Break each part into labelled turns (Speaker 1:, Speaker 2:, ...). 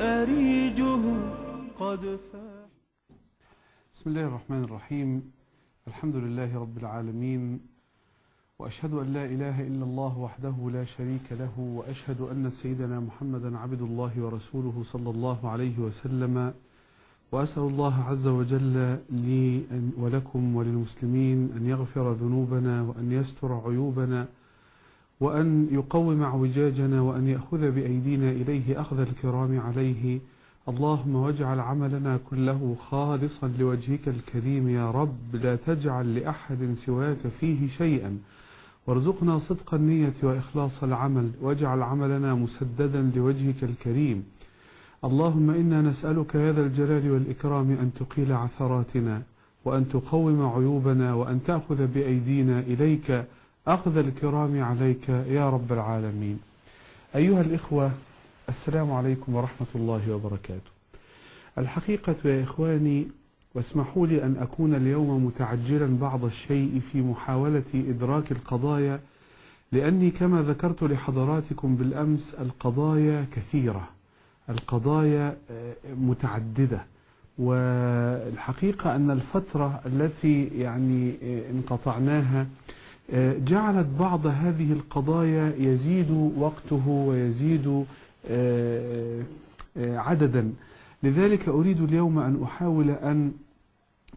Speaker 1: أريجه قد فاح
Speaker 2: بسم الله الرحمن الرحيم. الحمد لله رب العالمين وأشهد أن لا إله إلا الله وحده لا شريك له وأشهد أن سيدنا محمدا عبد الله ورسوله صلى الله عليه وسلم. وأسأل الله عز وجل لي ولكم وللمسلمين أن يغفر ذنوبنا وأن يستر عيوبنا وأن يقوم اعوجاجنا وأن يأخذ بأيدينا إليه أخذ الكرام عليه. اللهم واجعل عملنا كله خالصا لوجهك الكريم يا رب. لا تجعل لأحد سواك فيه شيئا. وارزقنا صدق النية وإخلاص العمل. واجعل عملنا مسددا لوجهك الكريم. اللهم إنا نسألك يا ذا الجلال والإكرام أن تقيل عثراتنا وأن تقوم عيوبنا وأن تأخذ بأيدينا إليك. أخذ الكرام عليك يا رب العالمين. أيها الإخوة السلام عليكم ورحمة الله وبركاته. الحقيقة يا إخواني واسمحوا لي أن أكون اليوم متعجلا بعض الشيء في محاولة إدراك القضايا لأني كما ذكرت لحضراتكم بالأمس القضايا كثيرة القضايا متعددة. والحقيقة أن الفترة التي يعني انقطعناها جعلت بعض هذه القضايا يزيد وقته ويزيد عددا. لذلك أريد اليوم أن أحاول أن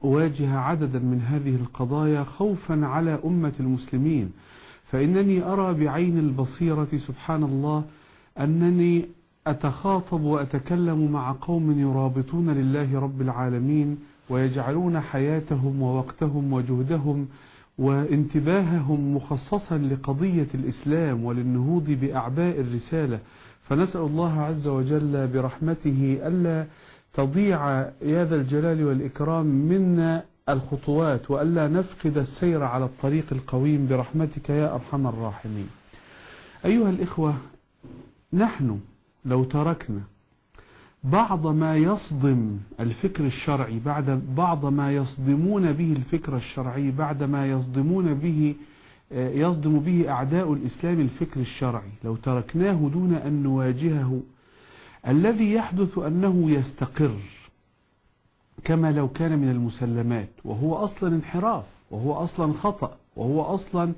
Speaker 2: أواجه عددا من هذه القضايا خوفا على أمة المسلمين. فإنني أرى بعين البصيرة سبحان الله أنني أتخاطب وأتكلم مع قوم يرابطون لله رب العالمين ويجعلون حياتهم ووقتهم وجهدهم وانتباههم مخصصا لقضية الإسلام وللنهوض بأعباء الرسالة. فنسأل الله عز وجل برحمته ألا تضيع يا ذا الجلال والإكرام منا الخطوات وألا نفقد السير على الطريق القويم. برحمتك يا أرحم الراحمين. أيها الإخوة نحن لو تركنا بعض ما يصدم الفكر الشرعي بعد بعض ما يصدمون به الفكر الشرعي بعد ما يصدمون به يصدم به أعداء الإسلام الفكر الشرعي. لو تركناه دون أن نواجهه الذي يحدث أنه يستقر كما لو كان من المسلمات وهو أصلا انحراف وهو أصلا خطأ وهو أصلا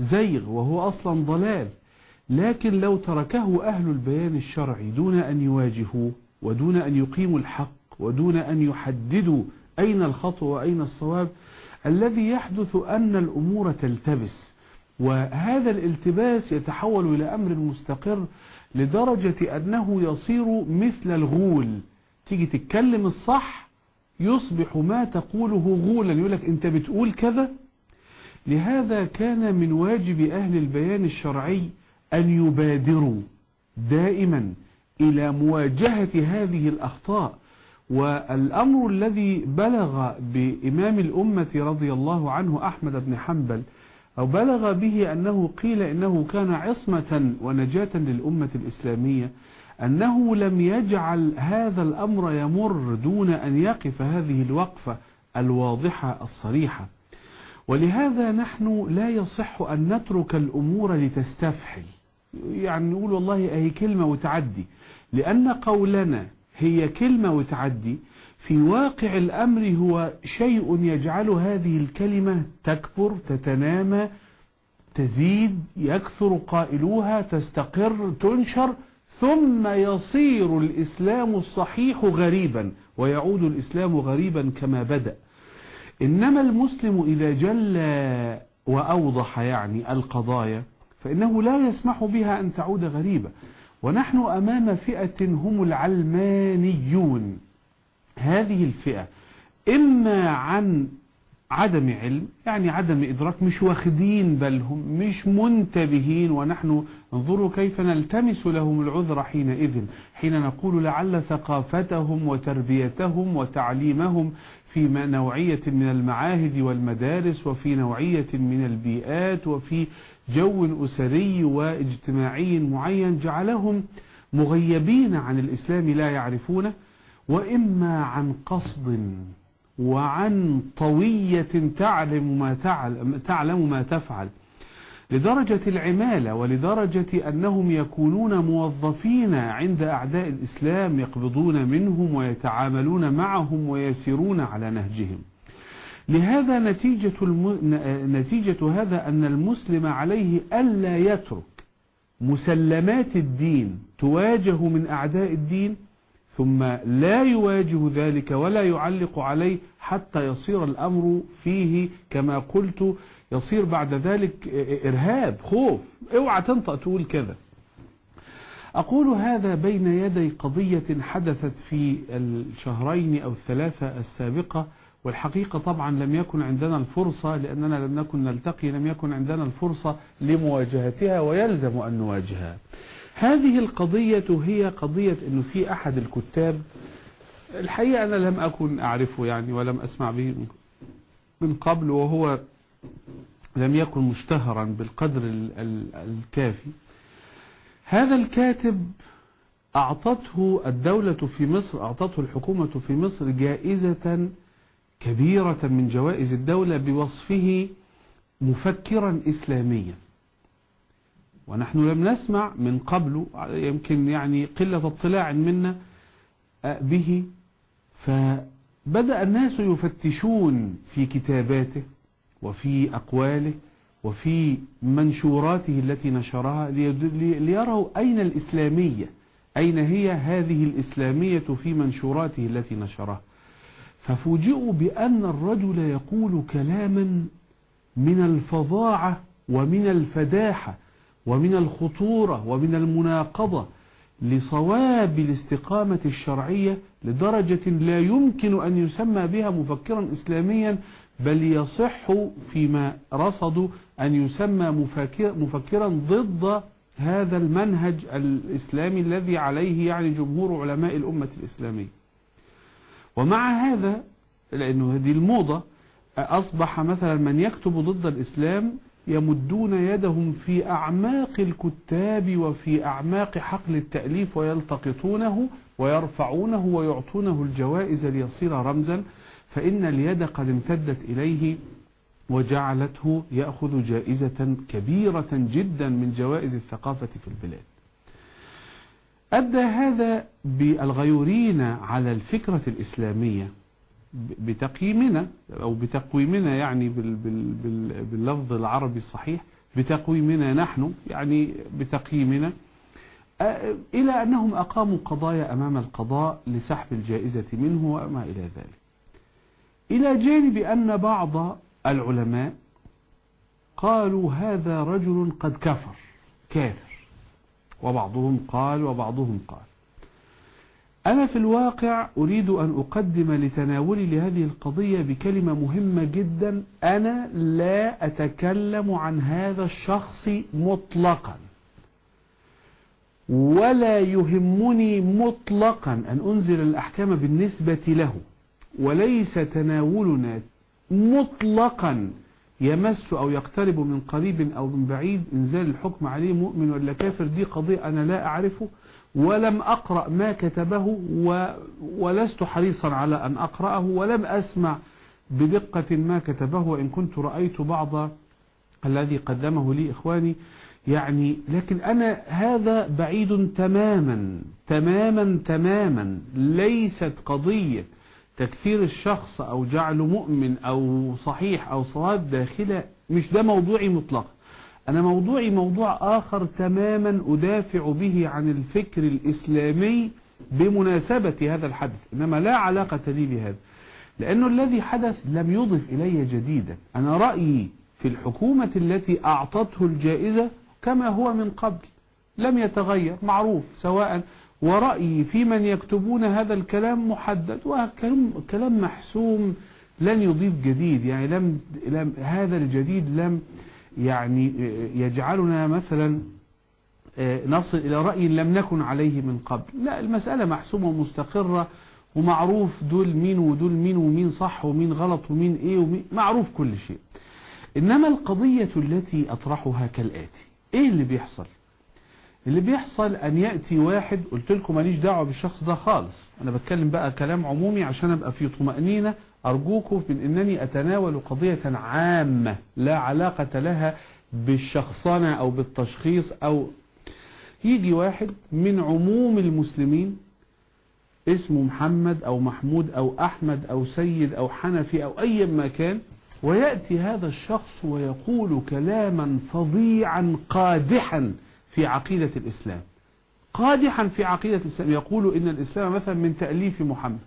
Speaker 2: زيغ وهو أصلا ضلال. لكن لو تركه أهل البيان الشرعي دون أن يواجهوه ودون أن يقيموا الحق ودون أن يحددوا أين الخطأ وأين الصواب الذي يحدث أن الأمور تلتبس. وهذا الالتباس يتحول إلى أمر مستقر لدرجة أنه يصير مثل الغول. تيجي تتكلم الصح يصبح ما تقوله غولا يقولك أنت بتقول كذا؟ لهذا كان من واجب أهل البيان الشرعي أن يبادروا دائما. إلى مواجهة هذه الأخطاء. والأمر الذي بلغ بإمام الأمة رضي الله عنه أحمد بن حنبل أو بلغ به أنه قيل إنه كان عصمة ونجاة للأمة الإسلامية أنه لم يجعل هذا الأمر يمر دون أن يقف هذه الوقفة الواضحة الصريحة. ولهذا نحن لا يصح أن نترك الأمور لتستفحل. يعني نقول والله أهي كلمة وتعدي. لأن قولنا هي كلمة وتعدي. في واقع الأمر هو شيء يجعل هذه الكلمة تكبر تتنامى تزيد يكثر قائلوها تستقر تنشر ثم يصير الإسلام الصحيح غريبا ويعود الإسلام غريبا كما بدأ. إنما المسلم إذا جل وأوضح يعني القضايا فإنه لا يسمح بها أن تعود غريبة ونحن أمام فئة هم العلمانيون. هذه الفئة إما عن عدم علم يعني عدم إدراك مش واخدين بالهم مش منتبهين ونحن انظروا كيف نلتمس لهم العذر حينئذ حين نقول لعل ثقافتهم وتربيتهم وتعليمهم في نوعية من المعاهد والمدارس وفي نوعية من البيئات وفي جو أسري واجتماعي معين جعلهم مغيبين عن الإسلام لا يعرفونه وإما عن قصد وعن طوية تعلم ما تعلم, تعلم ما تفعل. لدرجة العمالة ولدرجة أنهم يكونون موظفين عند أعداء الإسلام يقبضون منهم ويتعاملون معهم ويسيرون على نهجهم. لهذا نتيجة, الم... نتيجة هذا أن المسلم عليه ألا يترك مسلمات الدين تواجه من أعداء الدين ثم لا يواجه ذلك ولا يعلق عليه حتى يصير الأمر فيه كما قلت يصير بعد ذلك إرهاب خوف اوعى تنطق تقول كذا. أقول هذا بين يدي قضية حدثت في الشهرين أو الثلاثة السابقة والحقيقة طبعا لم يكن عندنا الفرصة لأننا لم نكن نلتقي لم يكن عندنا الفرصة لمواجهتها ويلزم أن نواجهها. هذه القضية هي قضية أنه في أحد الكتاب الحقيقة أنا لم أكن أعرفه يعني ولم أسمع به من قبل وهو لم يكن مشتهرا بالقدر الكافي. هذا الكاتب أعطته الدولة في مصر أعطته الحكومة في مصر جائزة كبيرة من جوائز الدولة بوصفه مفكرا إسلاميا. ونحن لم نسمع من قبل يمكن يعني قلة اطلاع منا به. فبدأ الناس يفتشون في كتاباته وفي أقواله وفي منشوراته التي نشرها ليروا أين الإسلامية أين هي هذه الإسلامية في منشوراته التي نشرها. ففوجئوا بأن الرجل يقول كلاما من الفظاعة ومن الفداحة ومن الخطورة ومن المناقضة لصواب الاستقامة الشرعية لدرجة لا يمكن أن يسمى بها مفكرا إسلاميا بل يصح فيما رصدوا أن يسمى مفكرا ضد هذا المنهج الإسلامي الذي عليه يعني جمهور علماء الأمة الإسلامية. ومع هذا لأنه هذه الموضة أصبح مثلا من يكتب ضد الإسلام يمدون يدهم في أعماق الكتاب وفي أعماق حقل التأليف ويلتقطونه ويرفعونه ويعطونه الجوائز ليصير رمزا فإن اليد قد امتدت إليه وجعلته يأخذ جائزة كبيرة جدا من جوائز الثقافة في البلاد. أدى هذا بالغيورين على الفكرة الإسلامية بتقييمنا أو بتقويمنا يعني باللفظ العربي الصحيح بتقويمنا نحن يعني بتقييمنا إلى أنهم أقاموا قضايا أمام القضاء لسحب الجائزة منه وما إلى ذلك. إلى جانب أن بعض العلماء قالوا هذا رجل قد كفر كافر. وبعضهم قال وبعضهم قال. أنا في الواقع أريد أن أقدم لتناولي لهذه القضية بكلمة مهمة جدا. أنا لا أتكلم عن هذا الشخص مطلقا. ولا يهمني مطلقا أن أنزل الأحكام بالنسبة له. وليس تناولنا مطلقا يمس أو يقترب من قريب أو من بعيد إنزال الحكم عليه مؤمن ولا كافر دي قضية أنا لا أعرفه ولم أقرأ ما كتبه و... ولست حريصا على أن أقرأه ولم أسمع بدقة ما كتبه وإن كنت رأيت بعض الذي قدمه لي إخواني يعني لكن أنا هذا بعيد تماما تماما تماما ليست قضية تكفير الشخص أو جعله مؤمن أو صحيح أو صواب داخلة مش ده موضوعي مطلقا. أنا موضوعي موضوع آخر تماما أدافع به عن الفكر الإسلامي بمناسبة هذا الحدث إنما لا علاقة لي بهذا. لأنه الذي حدث لم يضف إلي جديدا. أنا رأيي في الحكومة التي أعطته الجائزة كما هو من قبل. لم يتغير معروف سواء ورأيي في من يكتبون هذا الكلام محدد وكلام محسوم لن يضيف جديد. يعني لم, لم هذا الجديد لم يعني يجعلنا مثلا نصل إلى رأي لم نكن عليه من قبل. لا المسألة محسومة ومستقرة ومعروف دول مين ودول مين ومين صح ومين غلط ومين إيه ومين معروف كل شيء. إنما القضية التي أطرحها كالآتي إيه اللي بيحصل؟ اللي بيحصل أن يأتي واحد قلت لكم ماليش دعوة بالشخص ده خالص. أنا بتكلم بقى كلام عمومي عشان أبقى في طمأنينة. ارجوكم من إنني أتناول قضية عامة لا علاقة لها بالشخصنة أو بالتشخيص أو يجي واحد من عموم المسلمين اسمه محمد أو محمود أو أحمد أو سيد أو حنفي أو أي ما كان ويأتي هذا الشخص ويقول كلاما فظيعا قادحا. في عقيدة الإسلام. قادحا في عقيدة الإسلام. يقول إن الإسلام مثلا من تأليف محمد.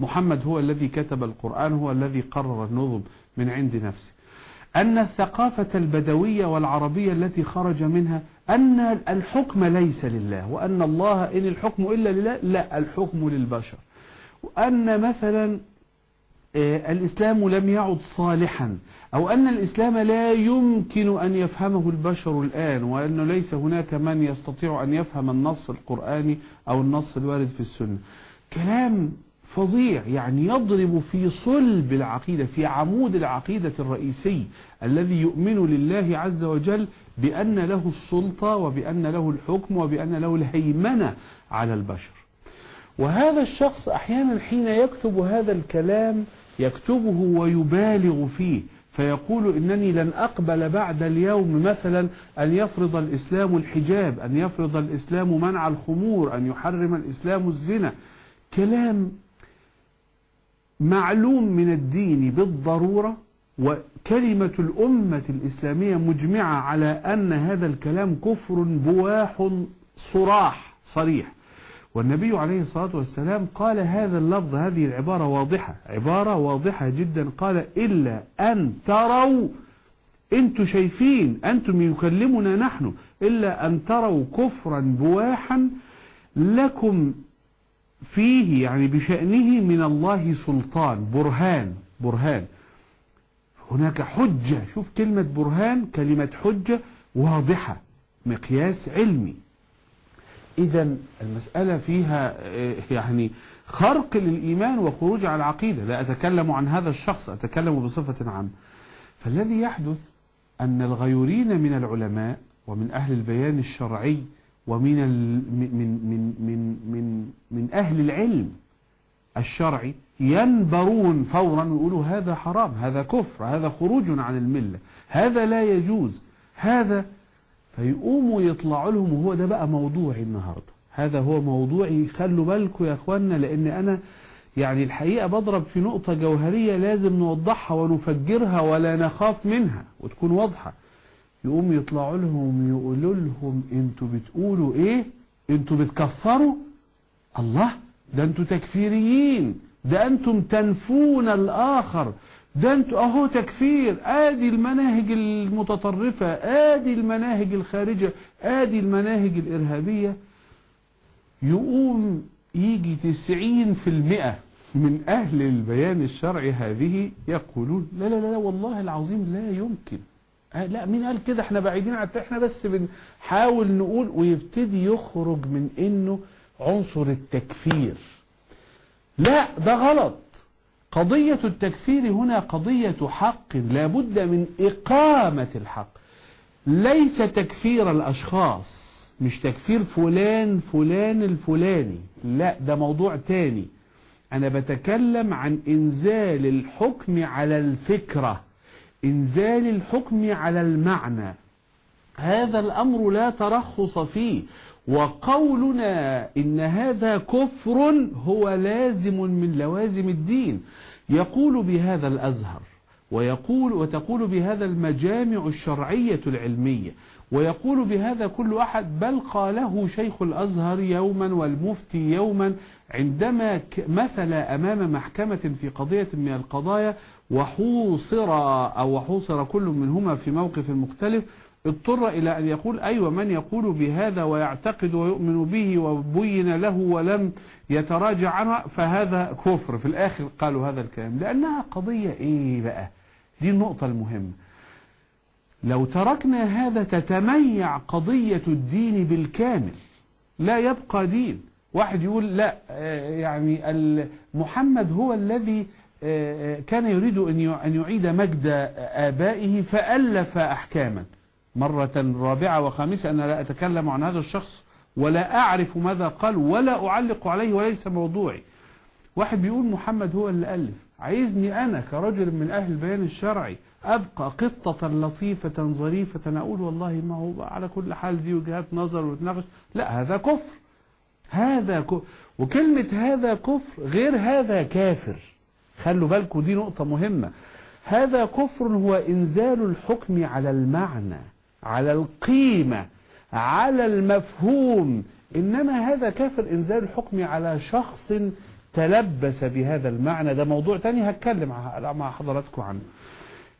Speaker 2: محمد هو الذي كتب القرآن هو الذي قرر النظم من عند نفسه. أن الثقافة البدوية والعربية التي خرج منها أن الحكم ليس لله وأن الله إن الحكم إلا لله لا الحكم للبشر. وأن مثلا الإسلام لم يعد صالحا أو أن الإسلام لا يمكن أن يفهمه البشر الآن وأنه ليس هناك من يستطيع أن يفهم النص القرآني أو النص الوارد في السنة. كلام فظيع يعني يضرب في صلب العقيدة في عمود العقيدة الرئيسي الذي يؤمن لله عز وجل بأن له السلطة وبأن له الحكم وبأن له الهيمنة على البشر. وهذا الشخص أحيانا حين يكتب هذا الكلام يكتبه ويبالغ فيه فيقول إنني لن أقبل بعد اليوم مثلا أن يفرض الإسلام الحجاب أن يفرض الإسلام منع الخمور أن يحرم الإسلام الزنا. كلام معلوم من الدين بالضرورة وكلمة الأمة الإسلامية مجمعة على أن هذا الكلام كفر بواح صراح صريح. والنبي عليه الصلاة والسلام قال هذا اللفظ هذه العبارة واضحة عبارة واضحة جدا. قال إلا أن تروا أنتم شايفين أنتم يكلمنا نحن. إلا أن تروا كفرا بواحا لكم فيه يعني بشأنه من الله سلطان برهان برهان. هناك حجة شوف كلمة برهان كلمة حجة واضحة مقياس علمي. إذا المسألة فيها يعني خرق للإيمان وخروج على العقيدة. لا أتكلم عن هذا الشخص أتكلم بصفة عامة. فالذي يحدث أن الغيورين من العلماء ومن أهل البيان الشرعي ومن ال من من من من من أهل العلم الشرعي ينبرون فورا ويقولوا هذا حرام هذا كفر هذا خروج عن الملة هذا لا يجوز هذا فيقوموا يطلعوا لهم وهو ده بقى موضوعي النهاردة. هذا هو موضوعي خلوا بالكم يا اخوانا لأن أنا يعني الحقيقة بضرب في نقطة جوهرية لازم نوضحها ونفجرها ولا نخاف منها وتكون واضحة. يقوم يطلعوا لهم يقولوا لهم أنتوا بتقولوا إيه؟ أنتوا بتكفروا؟ الله ده أنتوا تكفيريين ده أنتم تنفون الآخر. ده أنتوا اهو تكفير. ادي المناهج المتطرفة ادي المناهج الخارجة ادي المناهج الإرهابية. يقوم يجي تسعين في المئة من أهل البيان الشرعي هذه يقولون لا لا لا والله العظيم لا يمكن. لا مين قال كده؟ إحنا بعيدين عن إحنا بس بنحاول نقول ويبتدي يخرج من إنه عنصر التكفير. لا ده غلط. قضية التكفير هنا قضية حق لابد من إقامة الحق. ليس تكفير الأشخاص مش تكفير فلان فلان الفلاني لا ده موضوع تاني. أنا بتكلم عن إنزال الحكم على الفكرة إنزال الحكم على المعنى. هذا الأمر لا ترخص فيه. وقولنا إن هذا كفر هو لازم من لوازم الدين. يقول بهذا الأزهر ويقول وتقول بهذا المجامع الشرعية العلمية ويقول بهذا كل أحد بل قاله شيخ الأزهر يوما والمفتي يوما عندما مثل أمام محكمة في قضية من القضايا وحوصر أو وحوصر كل منهما في موقف مختلف اضطر إلى أن يقول أيوة من يقول بهذا ويعتقد ويؤمن به وبين له ولم يتراجع عنه فهذا كفر. في الآخر قالوا هذا الكلام لأنها قضية إيه بقى؟ دي النقطة المهمة. لو تركنا هذا تتميع قضية الدين بالكامل لا يبقى دين. واحد يقول لا يعني محمد هو الذي كان يريد أن يعيد مجد آبائه فألف أحكاما. مرة رابعة وخامسة أنا لا أتكلم عن هذا الشخص ولا أعرف ماذا قال ولا أعلق عليه وليس موضوعي. واحد بيقول محمد هو اللي ألف. عايزني أنا كرجل من أهل البيان الشرعي أبقى قطة لطيفة ظريفة أقول والله ما هو على كل حال دي وجهات نظر وتناقش. لا هذا كفر. هذا كفر وكلمة هذا كفر غير هذا كافر. خلوا بالكم دي نقطة مهمة. هذا كفر هو إنزال الحكم على المعنى. على القيمة على المفهوم. إنما هذا كافر إنزال الحكم على شخص تلبس بهذا المعنى. ده موضوع تاني هتكلم مع حضراتكم عنه.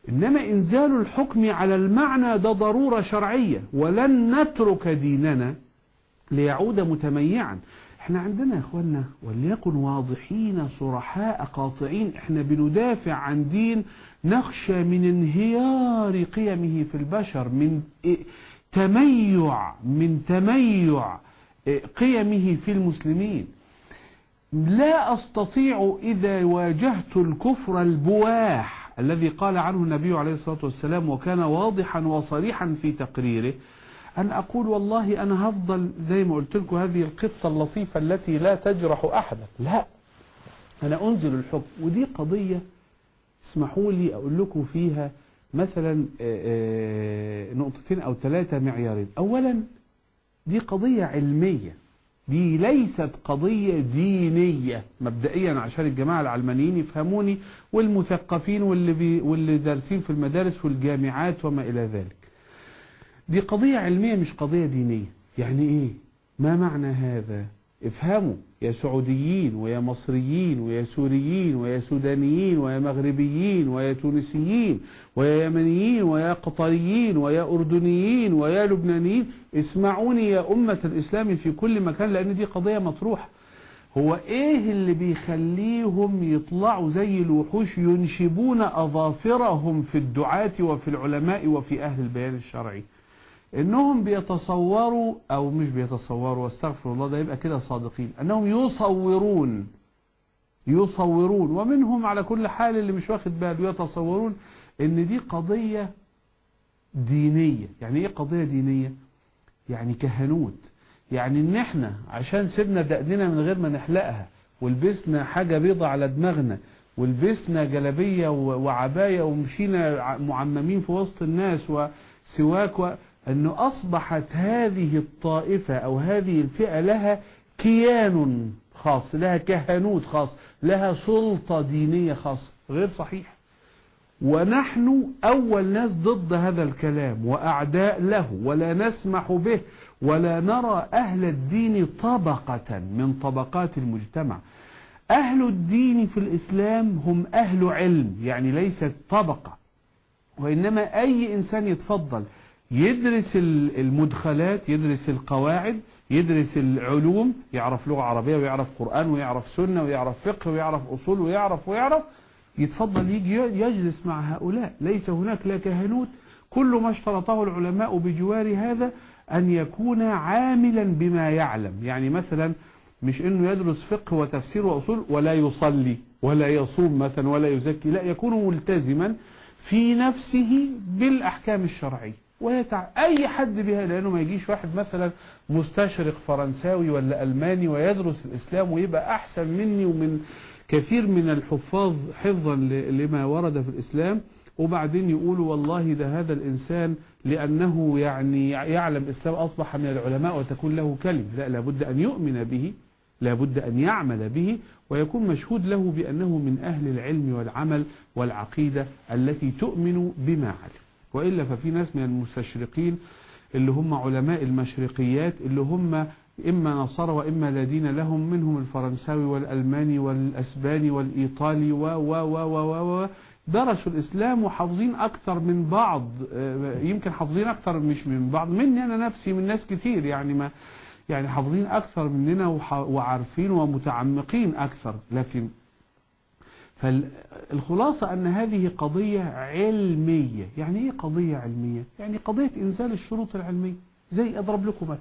Speaker 2: إنما إنزال الحكم على المعنى ده ضرورة شرعية. ولن نترك ديننا ليعود متميعا. إحنا عندنا يا اخوانا وليكن واضحين صرحاء قاطعين. إحنا بندافع عن دين نخشى من انهيار قيمه في البشر من تميع من تميع قيمه في المسلمين. لا أستطيع إذا واجهت الكفر البواح الذي قال عنه النبي عليه الصلاة والسلام وكان واضحا وصريحا في تقريره أن أقول والله أنا هفضل زي ما قلت لكم هذه القصة اللطيفة التي لا تجرح أحدا. لا أنا أنزل الحكم ودي قضية اسمحوا لي أقول لكم فيها مثلا نقطتين أو ثلاثة معيارين. أولا دي قضية علمية. دي ليست قضية دينية مبدئيا عشان الجماعة العلمانيين يفهموني والمثقفين واللي, بي واللي دارسين في المدارس والجامعات وما إلى ذلك. دي قضية علمية مش قضية دينية. يعني إيه؟ ما معنى هذا؟ افهموا يا سعوديين ويا مصريين ويا سوريين ويا سودانيين ويا مغربيين ويا تونسيين ويا يمنيين ويا قطريين ويا أردنيين ويا لبنانيين اسمعوني يا أمة الإسلام في كل مكان لأن دي قضية مطروحة. هو إيه اللي بيخليهم يطلعوا زي الوحوش ينشبون أظافرهم في الدعاة وفي العلماء وفي أهل البيان الشرعي؟ إنهم بيتصوروا أو مش بيتصوروا واستغفر الله ده يبقى كده صادقين. أنهم يصورون يصورون ومنهم على كل حال اللي مش واخد باله يتصورون إن دي قضية دينية. يعني إيه قضية دينية؟ يعني كهنوت. يعني إن إحنا عشان سيبنا دقننا من غير ما نحلقها ولبسنا حاجة بيضة على دماغنا ولبسنا جلبية وعباية ومشينا معممين في وسط الناس وسواك و... أنه أصبحت هذه الطائفة أو هذه الفئة لها كيان خاص لها كهنوت خاص لها سلطة دينية خاصة غير صحيح. ونحن أول ناس ضد هذا الكلام وأعداء له ولا نسمح به ولا نرى أهل الدين طبقة من طبقات المجتمع. أهل الدين في الإسلام هم أهل علم يعني ليست طبقة وإنما أي إنسان يتفضل يدرس المدخلات يدرس القواعد يدرس العلوم يعرف لغة عربية ويعرف قرآن ويعرف سنة ويعرف فقه ويعرف أصول ويعرف ويعرف يتفضل يجي يجلس مع هؤلاء. ليس هناك لا كهنوت. كل ما اشترطه العلماء بجوار هذا أن يكون عاملا بما يعلم. يعني مثلا مش إنه يدرس فقه وتفسير وأصول ولا يصلي ولا يصوم مثلا ولا يزكي لا يكون ملتزما في نفسه بالأحكام الشرعية. ويتع... أي حد بها لأنه ما يجيش واحد مثلا مستشرق فرنساوي ولا ألماني ويدرس الإسلام ويبقى أحسن مني ومن كثير من الحفاظ حفظا لما ورد في الإسلام. وبعدين يقولوا والله ده هذا الإنسان لأنه يعني يعلم الإسلام أصبح من العلماء وتكون له كلمة. لا لابد أن يؤمن به لابد أن يعمل به ويكون مشهود له بأنه من أهل العلم والعمل والعقيدة التي تؤمن بما علم. وإلا ففي ناس من المستشرقين اللي هم علماء المشرقيات اللي هم إما نصارى وإما دين لهم منهم الفرنساوي والألماني والأسباني والإيطالي و و و و و درسوا الإسلام وحافظين أكثر من بعض يمكن حافظين أكثر مش من بعض مني أنا نفسي من ناس كتير يعني ما يعني حافظين أكثر مننا وعارفين ومتعمقين أكثر لكن فالخلاصة أن هذه قضية علمية. يعني إيه قضية علمية؟ يعني قضية إنزال الشروط العلمية. زي أضرب لكم مثل.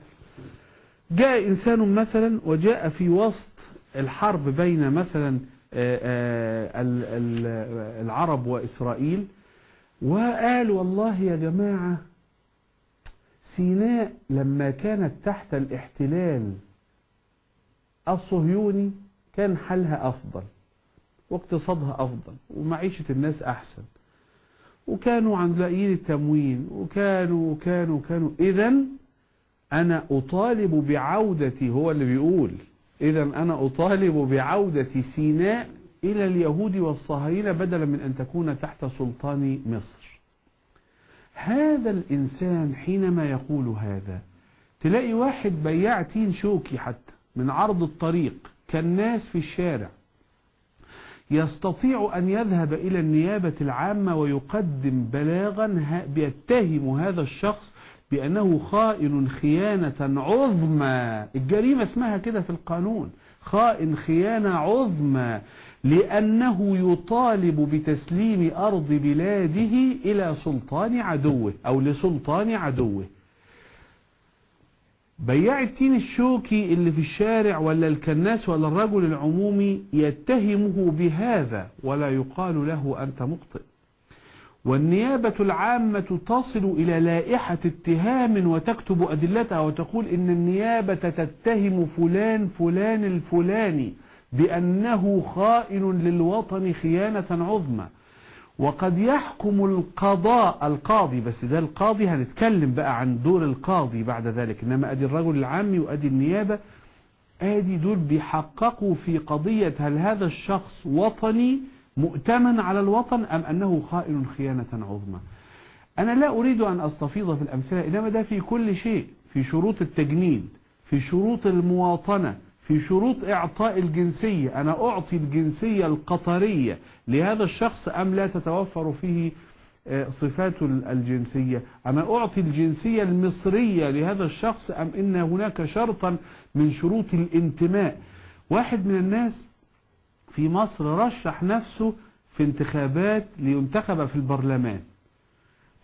Speaker 2: جاء إنسان مثلا وجاء في وسط الحرب بين مثلا العرب وإسرائيل وقال والله يا جماعة سيناء لما كانت تحت الاحتلال الصهيوني كان حالها أفضل. واقتصادها أفضل ومعيشة الناس أحسن. وكانوا عن لاقيين التموين وكانوا وكانوا وكانوا. إذا أنا أطالب بعودة هو اللي بيقول. إذا أنا أطالب بعودة سيناء إلى اليهود والصهاينة بدلا من أن تكون تحت سلطان مصر. هذا الإنسان حينما يقول هذا تلاقي واحد بياع تين شوكي حتى من عرض الطريق كالناس في الشارع. يستطيع أن يذهب إلى النيابة العامة ويقدم بلاغا بيتهم هذا الشخص بأنه خائن خيانة عظمى. الجريمة اسمها كده في القانون. خائن خيانة عظمى لأنه يطالب بتسليم أرض بلاده إلى سلطان عدوه أو لسلطان عدوه. بياع التين الشوكي اللي في الشارع ولا الكناس ولا الرجل العمومي يتهمه بهذا ولا يقال له أنت مخطئ. والنيابة العامة تصل إلى لائحة اتهام وتكتب أدلتها وتقول إن النيابة تتهم فلان فلان الفلاني بأنه خائن للوطن خيانة عظمى. وقد يحكم القضاء القاضي بس ده القاضي هنتكلم بقى عن دور القاضي بعد ذلك إنما أدي الرجل العامي وأدي النيابة أدي دول بيحققوا في قضية هل هذا الشخص وطني مؤتمن على الوطن أم أنه خائن خيانة عظمى؟ أنا لا أريد أن أستفيض في الأمثلة إنما ده في كل شيء في شروط التجنيد في شروط المواطنة في شروط إعطاء الجنسية. أنا أعطي الجنسية القطرية. لهذا الشخص أم لا تتوفر فيه صفات الجنسية؟ أنا أعطي الجنسية المصرية لهذا الشخص أم إن هناك شرطا من شروط الانتماء؟ واحد من الناس في مصر رشح نفسه في انتخابات لينتخب في البرلمان.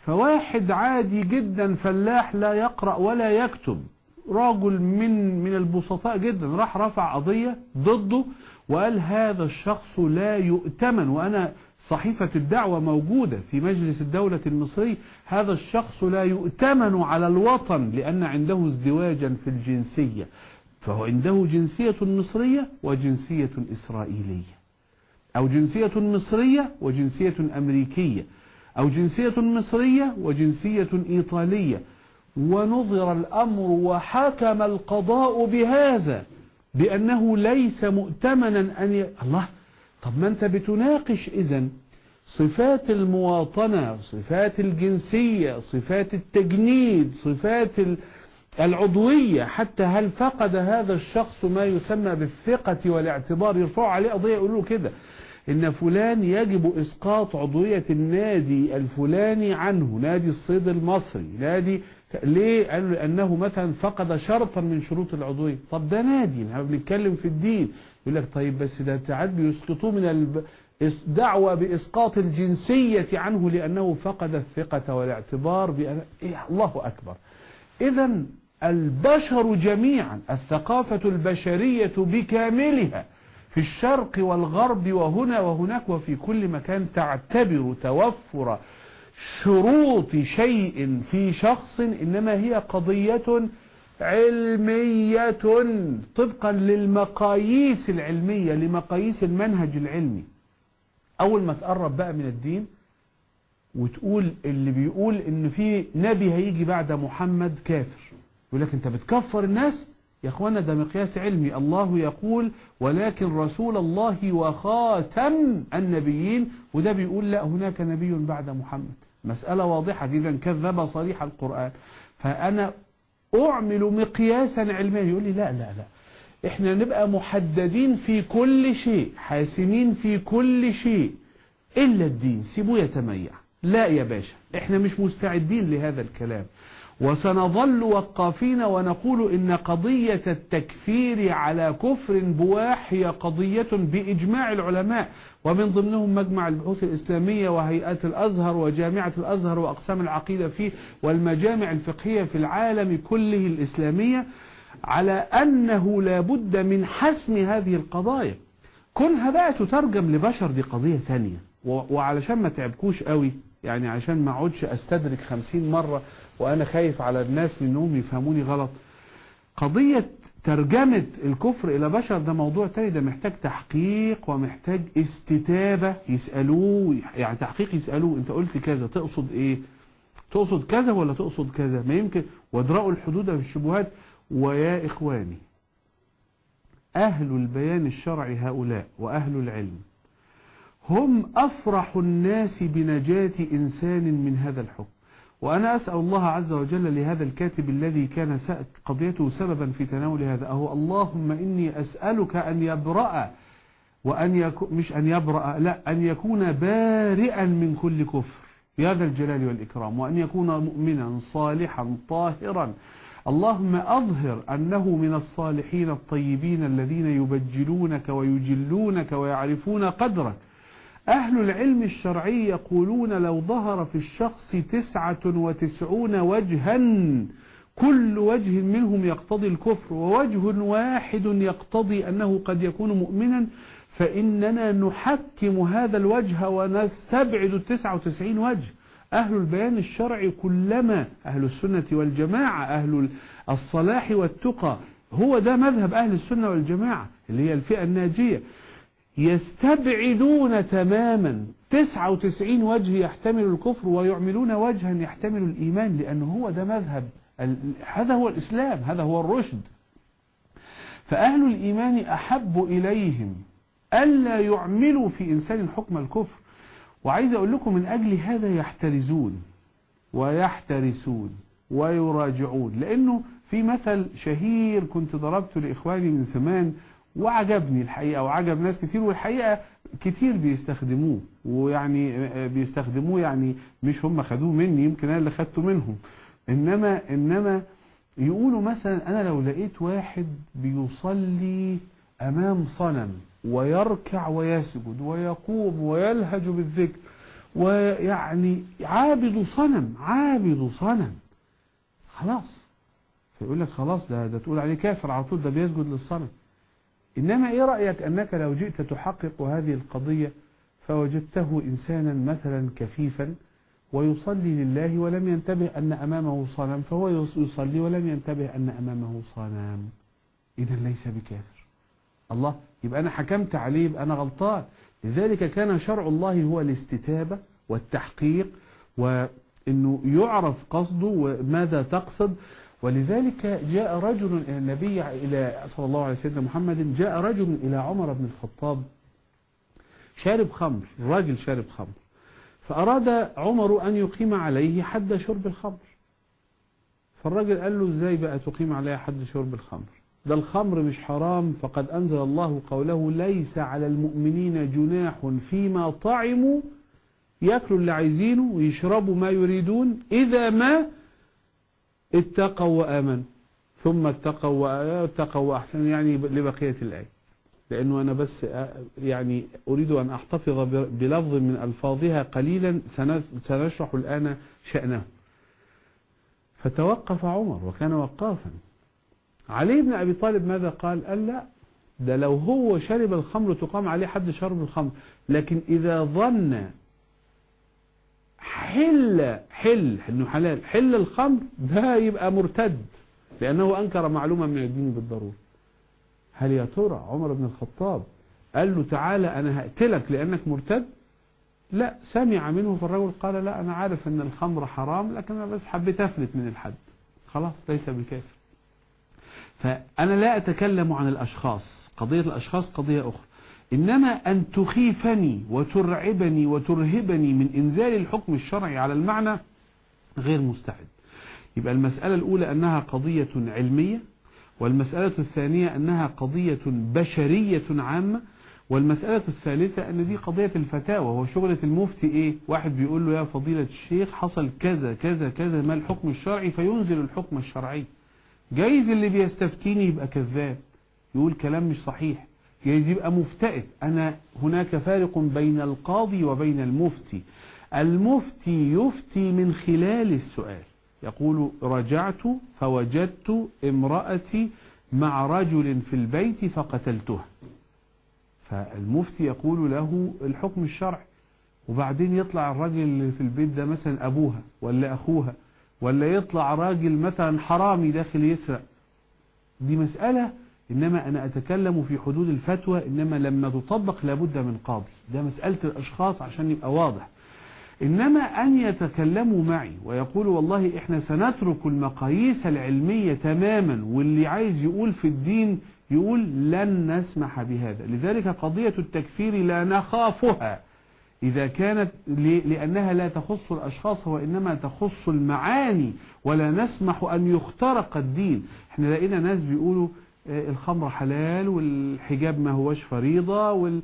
Speaker 2: فواحد عادي جدا فلاح لا يقرأ ولا يكتب. راجل من من البسطاء جدا راح رفع قضية ضده وقال هذا الشخص لا يؤتمن وأنا صحيفة الدعوة موجودة في مجلس الدولة المصري هذا الشخص لا يؤتمن على الوطن لأن عنده ازدواجا في الجنسية فهو عنده جنسية مصرية وجنسية إسرائيلية أو جنسية مصرية وجنسية أمريكية أو جنسية مصرية وجنسية إيطالية ونظر الأمر وحكم القضاء بهذا بأنه ليس مؤتمنا أن ي... الله طب ما أنت بتناقش إذن صفات المواطنة صفات الجنسية صفات التجنيد صفات العضوية حتى هل فقد هذا الشخص ما يسمى بالثقة والاعتبار؟ يرفعوا عليه قضية يقولوا كده إن فلان يجب إسقاط عضوية النادي الفلاني عنه نادي الصيد المصري نادي ليه؟ قالوا لأنه مثلا فقد شرطا من شروط العضوية. طب ده نادي إحنا بنتكلم في الدين. يقول لك طيب بس ده ساعات بيسقطوه من الب... دعوة بإسقاط الجنسية عنه لأنه فقد الثقة والاعتبار بأن... إيه الله أكبر. إذا البشر جميعا الثقافة البشرية بكاملها في الشرق والغرب وهنا وهناك وفي كل مكان تعتبر توفر شروط شيء في شخص إنما هي قضية علمية طبقا للمقاييس العلمية لمقاييس المنهج العلمي. أول ما تقرب بقى من الدين وتقول اللي بيقول إن في نبي هيجي بعد محمد كافر يقول لك أنت بتكفر الناس يا إخوانا ده مقياس علمي. الله يقول ولكن رسول الله وخاتم النبيين. وده بيقول لا هناك نبي بعد محمد. مسألة واضحة جدا كذب صريح القرآن. فأنا أعمل مقياسا علميا. يقول لي لا لا لا إحنا نبقى محددين في كل شيء حاسمين في كل شيء إلا الدين. سيبوه يتميع. لا يا باشا إحنا مش مستعدين لهذا الكلام. وسنظل وقافين ونقول إن قضية التكفير على كفر بواح هي قضية بإجماع العلماء. ومن ضمنهم مجمع البحوث الإسلامية وهيئات الأزهر وجامعة الأزهر وأقسام العقيدة فيه والمجامع الفقهية في العالم كله الإسلامية على أنه لابد من حسم هذه القضايا. كونها بقى تترجم لبشر دي قضية ثانية. وعلشان ما تعبكوش قوي يعني عشان ما اقعدش أستدرك خمسين مرة وأنا خايف على الناس منهم يفهموني غلط. قضية ترجمة الكفر إلى بشر ده موضوع تاني ده محتاج تحقيق ومحتاج استتابة. يسألوه يعني تحقيق يسألوه أنت قلت كذا تقصد إيه؟ تقصد كذا ولا تقصد كذا؟ ما يمكن. وادرأوا الحدود في الشبهات. ويا إخواني أهل البيان الشرعي هؤلاء وأهل العلم هم أفرح الناس بنجاة إنسان من هذا الحكم. وأنا أسأل الله عز وجل لهذا الكاتب الذي كان قضيته سببا في تناول هذا. أهو اللهم إني أسألك أن يبرأ وأن يكون مش أن يبرأ لا أن يكون بارئا من كل كفر. يا ذا الجلال والإكرام. وأن يكون مؤمنا صالحا طاهرا. اللهم أظهر أنه من الصالحين الطيبين الذين يبجلونك ويجلونك ويعرفون قدرك. أهل العلم الشرعي يقولون لو ظهر في الشخص تسعة وتسعون وجها كل وجه منهم يقتضي الكفر ووجه واحد يقتضي أنه قد يكون مؤمنا فإننا نحكم هذا الوجه ونستبعد التسعة وتسعين وجه. أهل البيان الشرعي كلما أهل السنة والجماعة أهل الصلاح والتقى هو ده مذهب أهل السنة والجماعة اللي هي الفئة الناجية. يستبعدون تماما. 99 وجه يحتمل الكفر ويعملون وجها يحتمل الإيمان لأنه هو ده مذهب هذا هو الإسلام هذا هو الرشد. فأهل الإيمان أحب إليهم ألا يعملوا في إنسان حكم الكفر. وعايز أقول لكم من أجل هذا يحترزون ويحترسون ويراجعون. لأنه في مثل شهير كنت ضربته لإخواني من زمان وعجبني الحقيقة وعجب ناس كتير والحقيقة كتير بيستخدموه ويعني بيستخدموه يعني مش هم خدوه مني يمكن أنا اللي خدته منهم. إنما, إنما يقولوا مثلا أنا لو لقيت واحد بيصلي أمام صنم ويركع ويسجد ويقوم ويلهج بالذكر ويعني عابد صنم عابد صنم خلاص. فيقول لك خلاص ده, ده تقول عليه كافر على طول ده بيسجد للصنم. إنما إيه رأيك أنك لو جئت تحقق هذه القضية فوجدته إنسانا مثلا كفيفا ويصلي لله ولم ينتبه أن أمامه صنم فهو يصلي ولم ينتبه أن أمامه صنم. إذا ليس بكافر. الله يبقى أنا حكمت عليه يبقى أنا غلطان. لذلك كان شرع الله هو الاستتابة والتحقيق وأنه يعرف قصده وماذا تقصد. ولذلك جاء رجل إلى النبي إلى صلى الله عليه وسلم محمد جاء رجل إلى عمر بن الخطاب شارب خمر الراجل شارب خمر فأراد عمر أن يقيم عليه حد شرب الخمر. فالراجل قال له إزاي بقى تقيم عليه حد شرب الخمر؟ ده الخمر مش حرام فقد أنزل الله قوله ليس على المؤمنين جناح فيما طعموا يأكلوا اللي عايزينه ويشربوا ما يريدون إذا ما اتقوا وآمنوا. ثم اتقوا واتقوا وأحسنوا. يعني لبقية الآية. لأنه أنا بس يعني أريد أن أحتفظ بلفظ من ألفاظها قليلا سنشرح الآن شأنه فتوقف عمر وكان وقافا. علي بن أبي طالب ماذا قال؟ قال لا ده لو هو شرب الخمر تقام عليه حد شرب الخمر. لكن إذا ظن حل حل إنه حلال. حل الخمر ده يبقى مرتد لأنه أنكر معلومة من الدين بالضرورة. هل يا ترى عمر بن الخطاب قال له تعالى أنا هقتلك لأنك مرتد؟ لا سمع منه فالرجل قال لا أنا عارف أن الخمر حرام لكن أنا بس حبيت أفلت من الحد. خلاص ليس بكافر فأنا لا أتكلم عن الأشخاص. قضية الأشخاص قضية أخرى. إنما أن تخيفني وترعبني وترهبني من إنزال الحكم الشرعي على المعنى غير مستعد. يبقى المسألة الأولى أنها قضية علمية والمسألة الثانية أنها قضية بشرية عامة والمسألة الثالثة أن دي قضية الفتاوى. هو شغلة المفتي إيه؟ واحد بيقول له يا فضيلة الشيخ حصل كذا كذا كذا ما الحكم الشرعي؟ فينزل الحكم الشرعي. جايز اللي بيستفتيني يبقى كذاب. يقول كلام مش صحيح. جايز يبقى مفتئت. أنا هناك فارق بين القاضي وبين المفتي. المفتي يفتي من خلال السؤال. يقول رجعت فوجدت امرأتي مع رجل في البيت فقتلتها. فالمفتي يقول له الحكم الشرعي. وبعدين يطلع الراجل اللي في البيت ده مثلا أبوها ولا أخوها ولا يطلع راجل مثلا حرامي داخل يسرق. دي مسألة إنما أنا أتكلم في حدود الفتوى إنما لما تطبق لابد من قاضي ده مسألة الأشخاص عشان يبقى واضح. إنما أن يتكلموا معي ويقولوا والله إحنا سنترك المقاييس العلمية تماما واللي عايز يقول في الدين يقول لن نسمح بهذا. لذلك قضية التكفير لا نخافها. إذا كانت لأنها لا تخص الأشخاص وإنما تخص المعاني ولا نسمح أن يخترق الدين. إحنا لقينا ناس بيقولوا الخمر حلال والحجاب ما هوش فريضة وال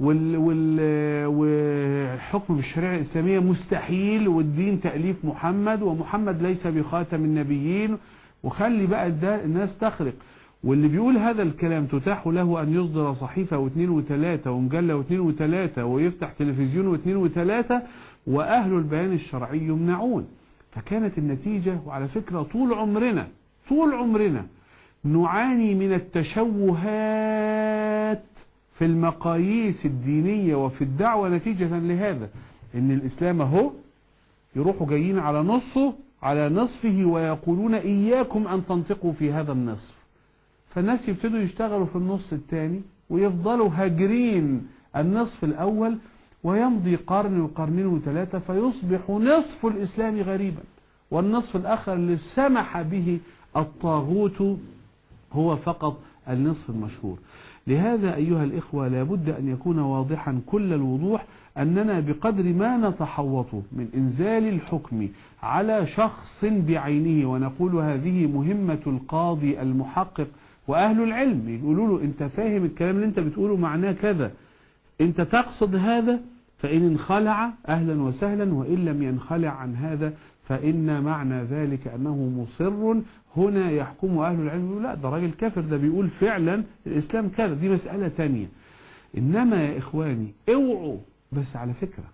Speaker 2: وال وال والحكم بالشريعة الإسلامية مستحيل والدين تأليف محمد ومحمد ليس بخاتم النبيين. وخلي بقى الناس تخرق. واللي بيقول هذا الكلام تتاح له أن يصدر صحيفة واثنين وثلاثة ومجلة واثنين وثلاثة ويفتح تلفزيون واثنين وثلاثة وأهل البيان الشرعي يمنعون. فكانت النتيجة وعلى فكرة طول عمرنا طول عمرنا نعاني من التشوهات في المقاييس الدينية وفي الدعوة نتيجة لهذا إن الإسلام أهو يروحوا جايين على نصه على نصفه ويقولون إياكم أن تنطقوا في هذا النصف. فالناس يبتدوا يشتغلوا في النص الثاني ويفضلوا هاجرين النصف الأول ويمضي قرن وقرنين وثلاثة فيصبح نصف الإسلام غريبا والنصف الآخر اللي سمح به الطاغوت هو فقط النصف المشهور. لهذا أيها الإخوة لابد أن يكون واضحا كل الوضوح أننا بقدر ما نتحوط من إنزال الحكم على شخص بعينه ونقول هذه مهمة القاضي المحقق وأهل العلم. يقولوا له أنت فاهم الكلام اللي أنت بتقوله معناه كذا. أنت تقصد هذا؟ فإن انخلع أهلا وسهلا وإن لم ينخلع عن هذا فإن معنى ذلك أنه مصر. هنا يحكم أهل العلم لا ده راجل كافر ده بيقول فعلا الإسلام كذا دي مسألة تانية. إنما يا إخواني اوعوا بس على فكرة.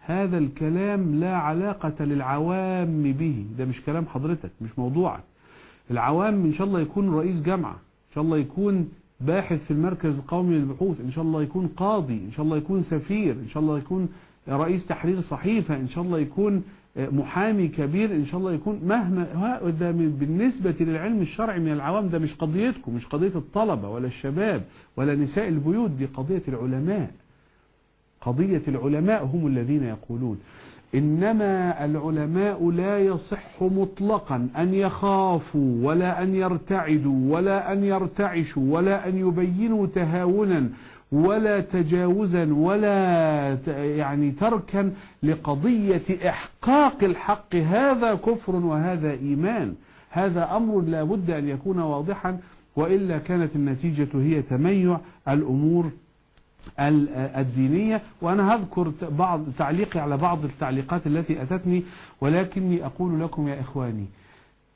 Speaker 2: هذا الكلام لا علاقة للعوام به. ده مش كلام حضرتك مش موضوعك. العوام إن شاء الله يكون رئيس جامعة إن شاء الله يكون باحث في المركز القومي للبحوث إن شاء الله يكون قاضي إن شاء الله يكون سفير إن شاء الله يكون رئيس تحرير صحيفة إن شاء الله يكون محامي كبير إن شاء الله يكون مهما بالنسبة للعلم الشرعي من العوام ده مش قضيتكم مش قضية الطلبة ولا الشباب ولا نساء البيوت دي قضية العلماء. قضية العلماء هم الذين يقولون. إنما العلماء لا يصح مطلقا أن يخافوا ولا أن يرتعدوا ولا أن يرتعشوا ولا أن يبينوا تهاونا ولا تجاوزا ولا يعني تركا لقضية إحقاق الحق. هذا كفر وهذا إيمان. هذا أمر لا بد أن يكون واضحا وإلا كانت النتيجة هي تميع الأمور الدينية وأنا هذكر بعض تعليقي على بعض التعليقات التي أتتني ولكني أقول لكم يا إخواني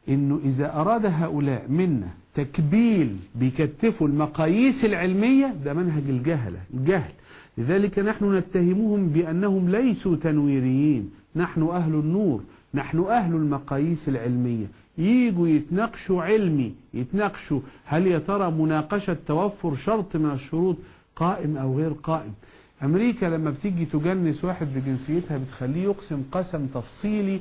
Speaker 2: إنه إذا أراد هؤلاء منا تكبيل بيكتفوا المقاييس العلمية ده منهج الجهلة الجهل. لذلك نحن نتهمهم بأنهم ليسوا تنويريين. نحن أهل النور نحن أهل المقاييس العلمية. ييجوا يتناقشوا علمي يتناقشوا هل يا ترى مناقشة توفر شرط من الشروط قائم أو غير قائم. أمريكا لما بتيجي تجنس واحد بجنسيتها بتخليه يقسم قسم تفصيلي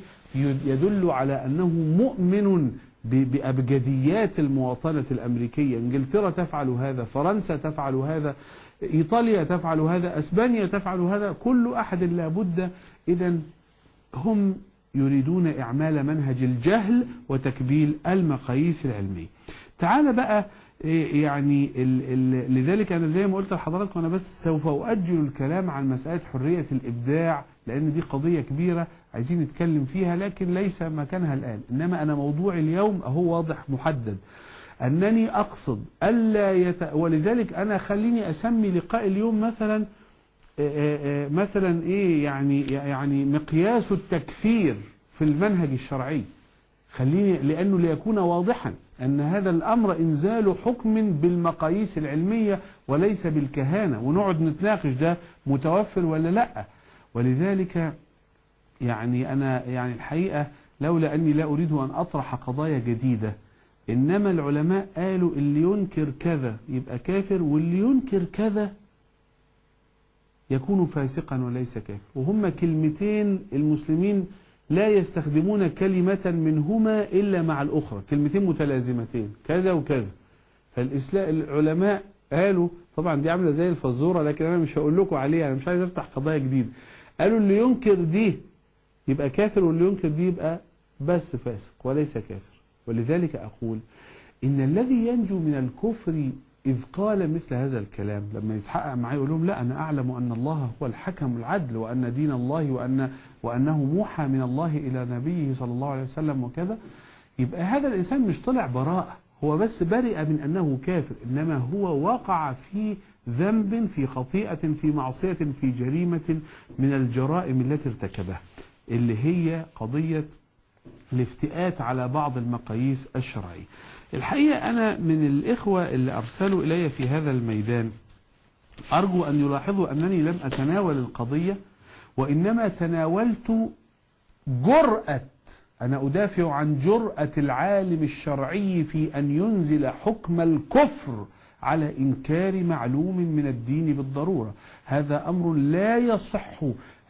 Speaker 2: يدل على أنه مؤمن بأبجديات المواطنة الأمريكية. إنجلترا تفعل هذا فرنسا تفعل هذا إيطاليا تفعل هذا أسبانيا تفعل هذا. كل أحد لابد إذا هم يريدون إعمال منهج الجهل وتكبيل المقاييس العلمية تعال بقى يعني ال ال لذلك أنا زي ما قلت لحضراتكم أنا بس سوف أؤجل الكلام عن مسألة حرية الإبداع لأن دي قضية كبيرة عايزين نتكلم فيها لكن ليس مكانها الآن. إنما أنا موضوع اليوم هو واضح محدد. أنني أقصد ألا يت... ولذلك أنا خليني أسمي لقاء اليوم مثلا مثلا إيه يعني يعني مقياس التكفير في المنهج الشرعي. خليني لأنه ليكون واضحا. أن هذا الأمر إنزال حكم بالمقاييس العلمية وليس بالكهانة. ونقعد نتناقش ده متوفر ولا لأ. ولذلك يعني أنا يعني الحقيقة لولا أني لا أريد أن أطرح قضايا جديدة. إنما العلماء قالوا اللي ينكر كذا يبقى كافر واللي ينكر كذا يكون فاسقا وليس كافر وهم كلمتين المسلمين لا يستخدمون كلمة منهما إلا مع الأخرى. كلمتين متلازمتين كذا وكذا. فالإسلام العلماء قالوا طبعا دي عاملة زي الفزورة لكن أنا مش هقول لكم عليها أنا مش عايز أفتح قضايا جديدة. قالوا اللي ينكر دي يبقى كافر واللي ينكر دي يبقى بس فاسق وليس كافر. ولذلك أقول إن الذي ينجو من الكفر إذ قال مثل هذا الكلام لما يتحقق معي يقول لهم لا أنا أعلم أن الله هو الحكم العدل وأن دين الله وأن وأنه موحى من الله إلى نبيه صلى الله عليه وسلم وكذا. يبقى هذا الإنسان مش طلع براءة هو بس برئ من أنه كافر إنما هو وقع في ذنب في خطيئة في معصية في جريمة من الجرائم التي ارتكبها اللي هي قضية الافتئات على بعض المقاييس الشرعية. الحقيقة أنا من الإخوة اللي أرسلوا إلي في هذا الميدان أرجو أن يلاحظوا أنني لم أتناول القضية وإنما تناولت جرأة أنا أدافع عن جرأة العالم الشرعي في أن ينزل حكم الكفر على إنكار معلوم من الدين بالضرورة. هذا أمر لا يصح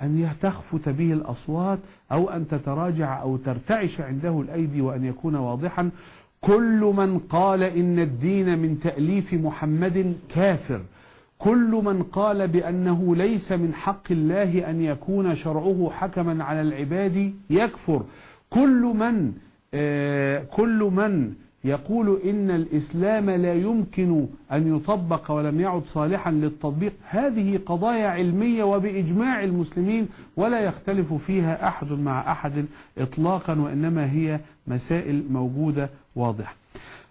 Speaker 2: أن تخفت به الأصوات أو أن تتراجع أو ترتعش عنده الأيدي وأن يكون واضحا. كل من قال إن الدين من تأليف محمد كافر. كل من قال بأنه ليس من حق الله أن يكون شرعه حكما على العباد يكفر. كل من آه كل من يقول إن الإسلام لا يمكن أن يطبق ولم يعد صالحا للتطبيق. هذه قضايا علمية وبإجماع المسلمين ولا يختلف فيها أحد مع أحد إطلاقا وإنما هي مسائل موجودة واضحة.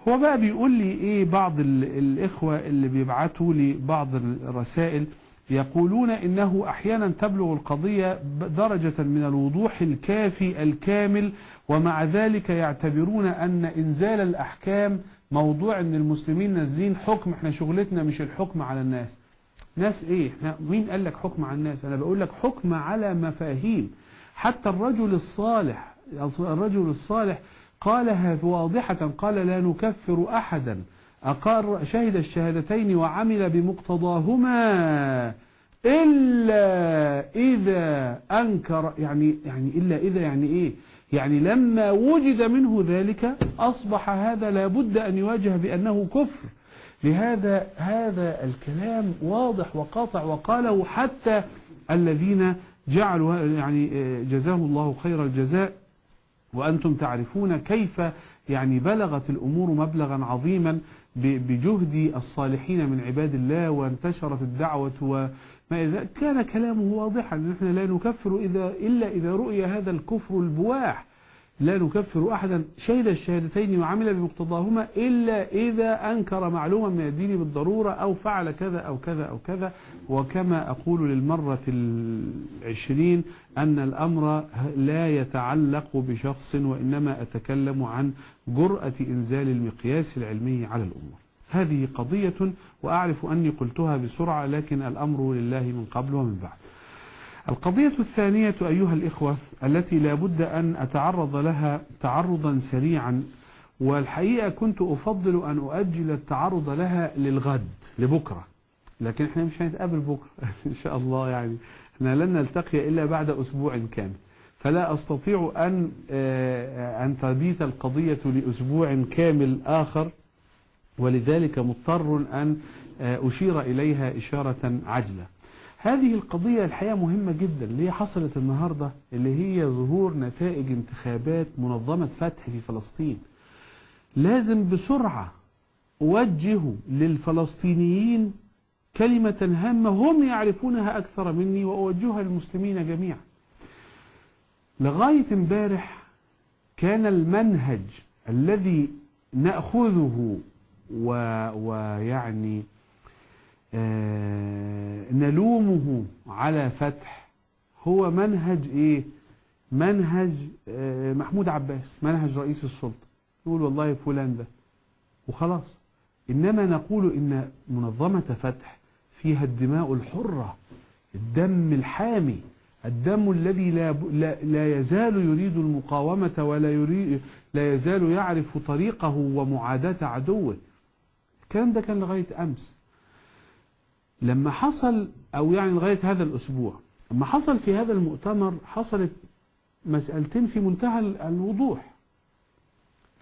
Speaker 2: هو بقى بيقول لي إيه بعض الإخوة اللي بيبعتوا لي بعض الرسائل يقولون إنه أحيانا تبلغ القضية درجة من الوضوح الكافي الكامل ومع ذلك يعتبرون أن إنزال الأحكام موضوع أن المسلمين نازلين حكم إحنا شغلتنا مش الحكم على الناس. ناس إيه؟ إحنا مين قال لك حكم على الناس؟ أنا بقول لك حكم على مفاهيم. حتى الرجل الصالح الرجل الصالح قالها واضحة قال لا نكفر أحدا. أقر شهد الشهادتين وعمل بمقتضاهما إلا إذا أنكر يعني يعني إلا إذا يعني إيه؟ يعني لما وجد منه ذلك أصبح هذا لابد أن يواجه بأنه كفر. لهذا هذا الكلام واضح وقاطع وقاله حتى الذين جعلوا يعني جزاه الله خير الجزاء. وأنتم تعرفون كيف يعني بلغت الأمور مبلغا عظيما. بجهد الصالحين من عباد الله وانتشرت الدعوة وما إذا كان كلامه واضحا. نحن لا نكفر إذا إلا إذا رؤي هذا الكفر البواح. لا نكفر أحدا شهد الشهادتين وعمل بمقتضاهما إلا إذا أنكر معلومة من الدين بالضرورة أو فعل كذا أو كذا أو كذا. وكما أقول للمرة العشرين أن الأمر لا يتعلق بشخص وإنما أتكلم عن جرأة إنزال المقياس العلمي على الأمور. هذه قضية وأعرف أني قلتها بسرعة لكن الأمر لله من قبل ومن بعد. القضية الثانية أيها الإخوة التي لا بد أن أتعرض لها تعرضا سريعا والحقيقة كنت أفضل أن أؤجل التعرض لها للغد لبكرة. لكن إحنا مش هنتقابل بكرة إن شاء الله يعني. إحنا لن نلتقي إلا بعد أسبوع كامل. فلا أستطيع أن أن تبيت القضية لأسبوع كامل آخر ولذلك مضطر أن أشير إليها إشارة عجلة. هذه القضية الحقيقة مهمة جدا. اللي هي حصلت النهاردة؟ اللي هي ظهور نتائج انتخابات منظمة فتح في فلسطين. لازم بسرعة أوجه للفلسطينيين كلمة هامة. هم يعرفونها أكثر مني وأوجهها للمسلمين جميعا. لغاية امبارح كان المنهج الذي نأخذه. ويعني نلومه على فتح. هو منهج إيه؟ منهج آه محمود عباس منهج رئيس السلطة. يقول والله فلان ده. وخلاص. إنما نقول إن منظمة فتح فيها الدماء الحرة الدم الحامي الدم الذي لا, لا, لا يزال يريد المقاومة ولا يريد لا يزال يعرف طريقه ومعاداة عدوه. الكلام ده كان لغاية أمس. لما حصل أو يعني لغاية هذا الأسبوع لما حصل في هذا المؤتمر حصلت مسألتين في منتهى الوضوح.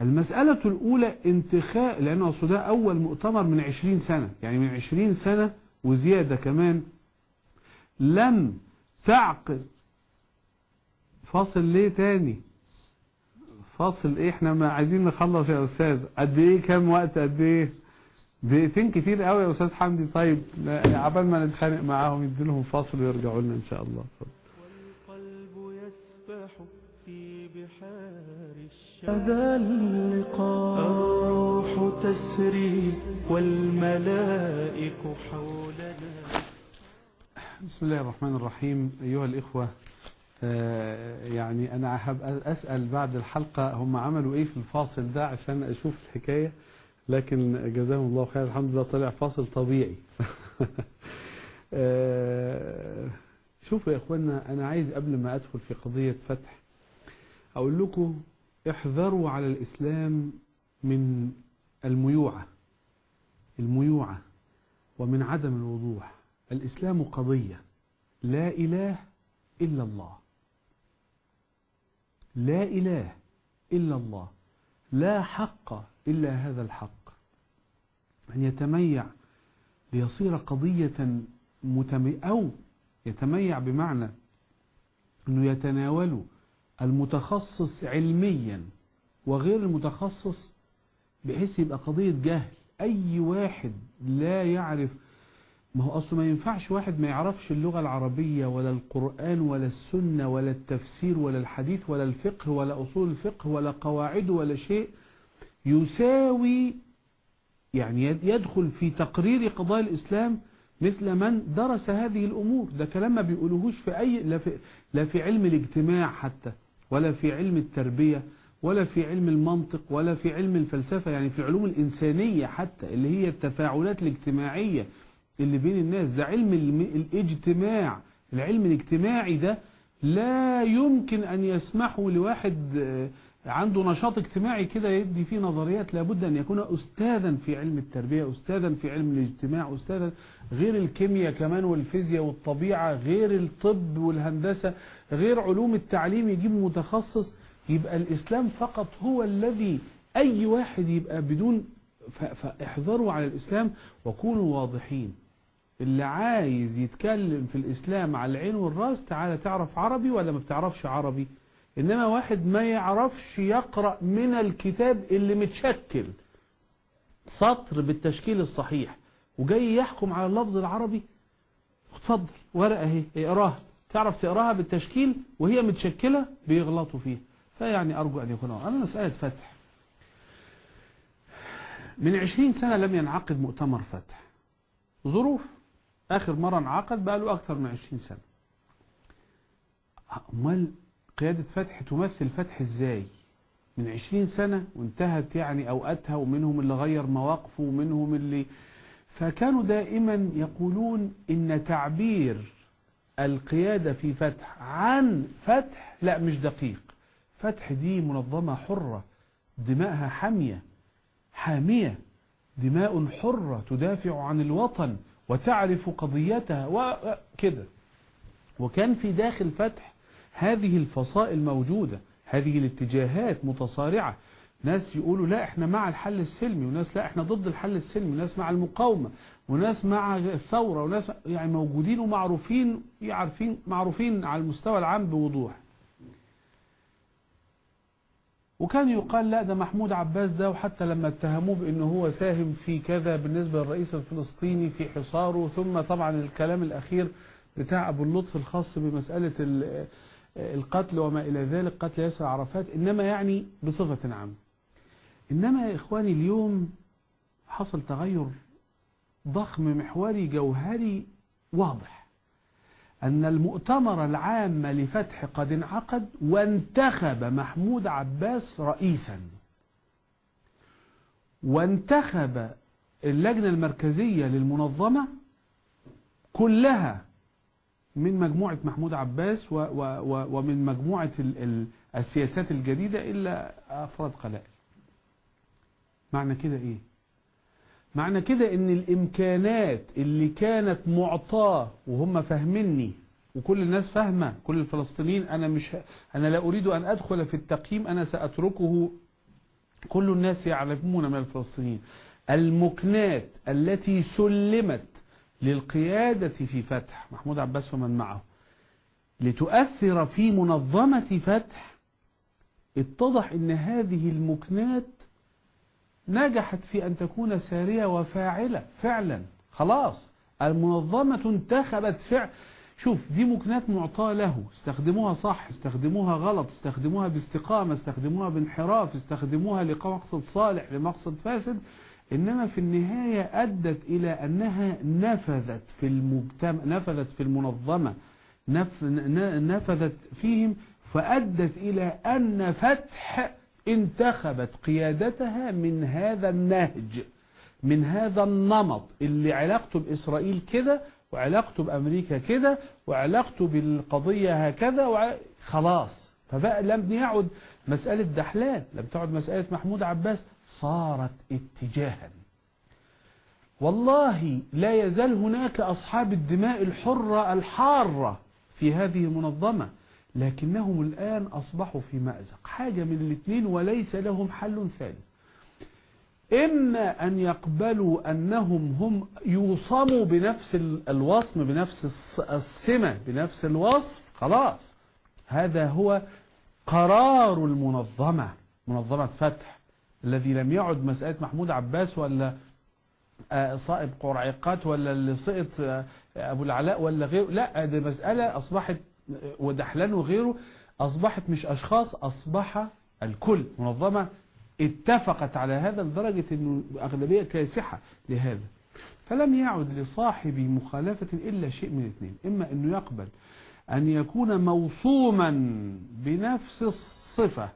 Speaker 2: المسألة الأولى انتخاء لأن أصل ده أول مؤتمر من عشرين سنة يعني من عشرين سنة وزيادة كمان لم تعقد فاصل ليه تاني؟ فاصل إيه؟ إحنا ما عايزين نخلص يا أستاذ. قد إيه؟ كام وقت قد إيه؟ دقيقتين كتير قوي يا أستاذ حمدي. طيب عبال ما نتخانق معاهم يديلهم فاصل ويرجعوا لنا إن شاء الله.
Speaker 1: والقلب يسبح في بحار الشهداء اللقاء الروح تسري والملائك حولنا.
Speaker 2: بسم الله الرحمن الرحيم. أيها الإخوة آه، يعني أنا حاب أسأل بعد الحلقة هم عملوا إيه في الفاصل ده عشان أشوف الحكاية. لكن جزاهم الله خير. الحمد لله طلع فاصل طبيعي. آه، شوفوا يا إخوانا أنا عايز قبل ما أدخل في قضية فتح أقول لكم احذروا على الإسلام من الميوعة الميوعة ومن عدم الوضوح. الإسلام قضية. لا إله إلا الله. لا إله إلا الله. لا حق إلا هذا الحق. أن يتميع ليصير قضية متمي أو يتميع بمعنى أنه يتناول المتخصص علميا وغير المتخصص بحيث يبقى قضية جهل. أي واحد لا يعرف ما هو أصله ما ينفعش واحد ما يعرفش اللغة العربية ولا القرآن ولا السنة ولا التفسير ولا الحديث ولا الفقه ولا أصول الفقه ولا قواعد ولا شيء. يساوي يعني يدخل في تقرير قضايا الإسلام مثل من درس هذه الأمور. ده كلام ما بيقولوهوش في أي لا في, لا في علم الاجتماع حتى ولا في علم التربية ولا في علم المنطق ولا في علم الفلسفة. يعني في العلوم الإنسانية حتى اللي هي التفاعلات الاجتماعية اللي بين الناس. ده علم الاجتماع. العلم الاجتماعي ده لا يمكن أن يسمحوا لواحد عنده نشاط اجتماعي كده يدي فيه نظريات لابد أن يكون أستاذا في علم التربية أستاذا في علم الاجتماع أستاذا غير الكيمياء كمان والفيزياء والطبيعة غير الطب والهندسة غير علوم التعليم يجيب متخصص. يبقى الإسلام فقط هو الذي أي واحد يبقى بدون فاحذروا على الإسلام وكونوا واضحين. اللي عايز يتكلم في الإسلام على العين والرأس تعالى تعرف عربي ولا ما بتعرفش عربي؟ إنما واحد ما يعرفش يقرأ من الكتاب اللي متشكل. سطر بالتشكيل الصحيح. وجاي يحكم على اللفظ العربي. اتفضل ورقة أهي اقراها. تعرف تقراها بالتشكيل وهي متشكلة؟ بيغلطوا فيها. فيعني أرجو أن يكون أنا مسألة فتح. من عشرين سنة لم ينعقد مؤتمر فتح. ظروف. آخر مرة انعقد بقى له أكثر من عشرين سنة. أمال قيادة فتح تمثل فتح إزاي؟ من عشرين سنة وانتهت يعني أوقاتها ومنهم اللي غير مواقفه ومنهم اللي فكانوا دائما يقولون إن تعبير القيادة في فتح عن فتح لا مش دقيق. فتح دي منظمة حرة دماءها حامية حامية دماء حرة تدافع عن الوطن وتعرف قضيتها وكده وكان في داخل فتح هذه الفصائل موجودة هذه الاتجاهات متصارعة. ناس يقولوا لا إحنا مع الحل السلمي وناس لا إحنا ضد الحل السلمي وناس مع المقاومة وناس مع الثورة وناس يعني موجودين ومعروفين يعرفين معروفين على المستوى العام بوضوح. وكان يقال لا ده محمود عباس ده وحتى لما اتهموه بأنه هو ساهم في كذا بالنسبة للرئيس الفلسطيني في حصاره ثم طبعا الكلام الأخير بتاع أبو اللطف الخاص بمسألة القتل وما إلى ذلك قتل ياسر عرفات إنما يعني بصفة عامة. إنما يا إخواني اليوم حصل تغير ضخم محوري جوهري واضح أن المؤتمر العام لفتح قد انعقد وانتخب محمود عباس رئيسا. وانتخب اللجنة المركزية للمنظمة كلها من مجموعة محمود عباس و و و ومن مجموعة السياسات الجديدة إلا أفراد قلائل. معنى كده إيه؟ معنى كده إن الإمكانات اللي كانت معطاة وهم فاهميني وكل الناس فاهمة كل الفلسطينيين أنا مش أنا لا أريد أن أدخل في التقييم أنا سأتركه. كل الناس يعلمون من الفلسطينيين. المكنات التي سلمت للقيادة في فتح. محمود عباس ومن معه. لتؤثر في منظمة فتح. اتضح إن هذه المكنات نجحت في أن تكون سارية وفاعلة. فعلا. خلاص. المنظمة انتخبت فعل. شوف دي مكنات معطاة له. استخدموها صح استخدموها غلط استخدموها باستقامة استخدموها بانحراف استخدموها لمقصد صالح لمقصد فاسد. إنما في النهاية أدت إلى أنها نفذت في المجتمع نفذت في المنظمة نف... نفذت فيهم فأدت إلى أن فتح انتخبت قيادتها من هذا النهج من هذا النمط اللي علاقته بإسرائيل كده وعلاقته بأمريكا كده وعلاقته بالقضية هكذا وع... خلاص. فبقى لم يعد مسألة دحلان لم تعد مسألة محمود عباس. صارت اتجاها. والله لا يزال هناك أصحاب الدماء الحرة الحارة في هذه المنظمة لكنهم الآن أصبحوا في مأزق. حاجة من الاثنين وليس لهم حل ثاني. إما أن يقبلوا أنهم هم يوصموا بنفس الوصم بنفس السمة بنفس الوصف خلاص. هذا هو قرار المنظمة منظمة فتح. الذي لم يعد مسألة محمود عباس ولا صائب قرعيقات ولا اللي سقط أبو العلاء ولا غيره لا دي مسألة أصبحت ودحلان وغيره أصبحت مش أشخاص أصبح الكل منظمة اتفقت على هذا لدرجة أنه أغلبية كاسحة لهذا. فلم يعد لصاحب مخالفة إلا شيء من اثنين إما أنه يقبل أن يكون موصوما بنفس الصفة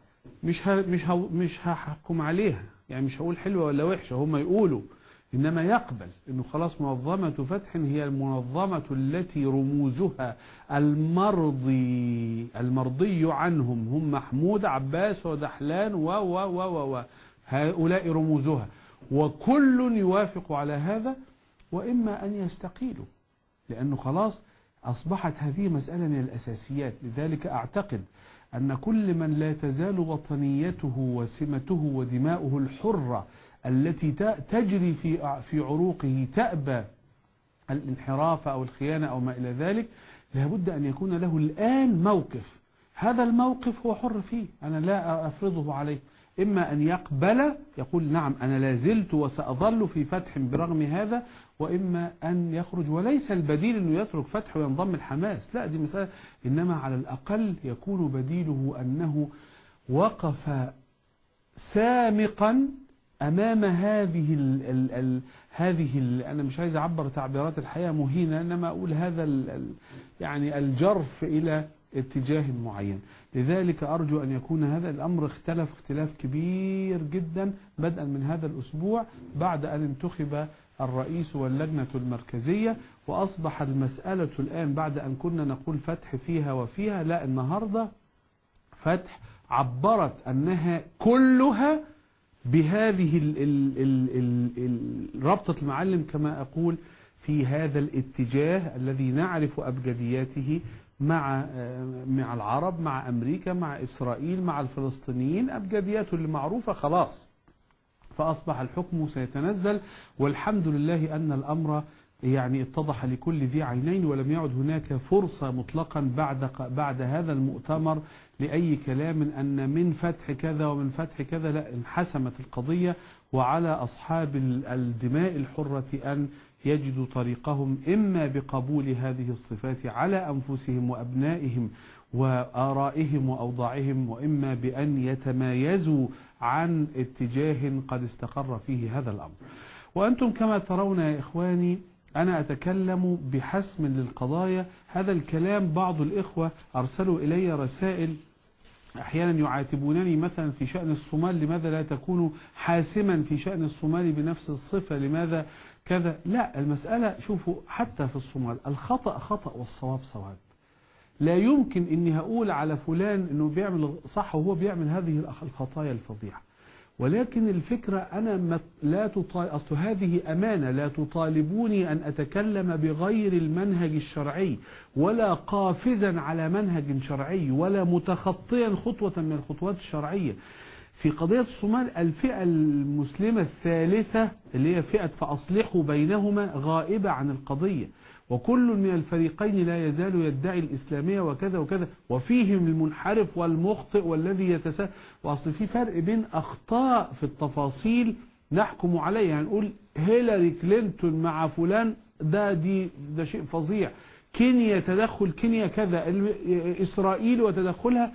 Speaker 2: مش ه... مش ه... مش هحكم عليها. يعني مش هقول حلوة ولا وحشة هم يقولوا إنما يقبل إنه خلاص منظمة فتح هي المنظمة التي رموزها المرضي المرضي عنهم هم محمود عباس ودحلان و و و و و هؤلاء رموزها. وكل يوافق على هذا وإما أن يستقيلوا لأنه خلاص أصبحت هذه مسألة من الأساسيات. لذلك أعتقد أن كل من لا تزال وطنيته وسمته ودماؤه الحرة التي تجري في في عروقه تأبى الانحراف أو الخيانة أو ما إلى ذلك لابد أن يكون له الآن موقف. هذا الموقف هو حر فيه أنا لا أفرضه عليه. إما أن يقبل يقول نعم أنا لازلت وسأظل في فتح برغم هذا وإما أن يخرج وليس البديل أنه يترك فتح وينضم الحماس. لا دي مسألة. إنما على الأقل يكون بديله أنه وقف سامقا أمام هذه ال ال ال هذه ال أنا مش عايز أعبر تعبيرات الحياة مهينة إنما أقول هذا ال ال يعني الجرف إلى اتجاه معين. لذلك أرجو أن يكون هذا الأمر اختلف اختلاف كبير جدا بدءا من هذا الأسبوع بعد أن انتخب الرئيس واللجنة المركزية وأصبح المسألة الآن بعد أن كنا نقول فتح فيها وفيها لا النهاردة فتح عبرت أنها كلها بهذه ال ال ال ال ال ربطة المعلم كما أقول في هذا الاتجاه الذي نعرف أبجدياته مع مع العرب مع أمريكا مع إسرائيل مع الفلسطينيين. أبجدياته اللي معروفة خلاص. فأصبح الحكم سيتنزل والحمد لله أن الأمر يعني اتضح لكل ذي عينين ولم يعد هناك فرصة مطلقا بعد بعد هذا المؤتمر لأي كلام أن من فتح كذا ومن فتح كذا لا انحسمت القضية وعلى أصحاب الدماء الحرة أن يجدوا طريقهم إما بقبول هذه الصفات على أنفسهم وأبنائهم وآرائهم وأوضاعهم وإما بأن يتمايزوا عن اتجاه قد استقر فيه هذا الأمر. وأنتم كما ترون يا إخواني أنا أتكلم بحسم للقضايا. هذا الكلام بعض الإخوة أرسلوا إلي رسائل أحيانا يعاتبونني مثلا في شأن الصومال لماذا لا تكون حاسما في شأن الصومال بنفس الصفة لماذا كذا؟ لا المسألة شوفوا حتى في الصومال الخطأ خطأ والصواب صواب. لا يمكن إني هقول على فلان إنه بيعمل صح وهو بيعمل هذه الخطايا الفظيعة. ولكن الفكرة أنا لا تطال... أصل هذه أمانة لا تطالبوني أن أتكلم بغير المنهج الشرعي ولا قافزا على منهج شرعي ولا متخطيا خطوة من الخطوات الشرعية. في قضية الصومال الفئة المسلمة الثالثة اللي هي فئة فأصلحوا بينهما غائبة عن القضية. وكل من الفريقين لا يزال يدعي الإسلامية وكذا وكذا وفيهم المنحرف والمخطئ والذي يتساءل وأصل في فرق بين أخطاء في التفاصيل نحكم عليه يعني نقول هيلاري كلينتون مع فلان ده دي ده شيء فظيع كينيا تدخل كينيا كذا إسرائيل وتدخلها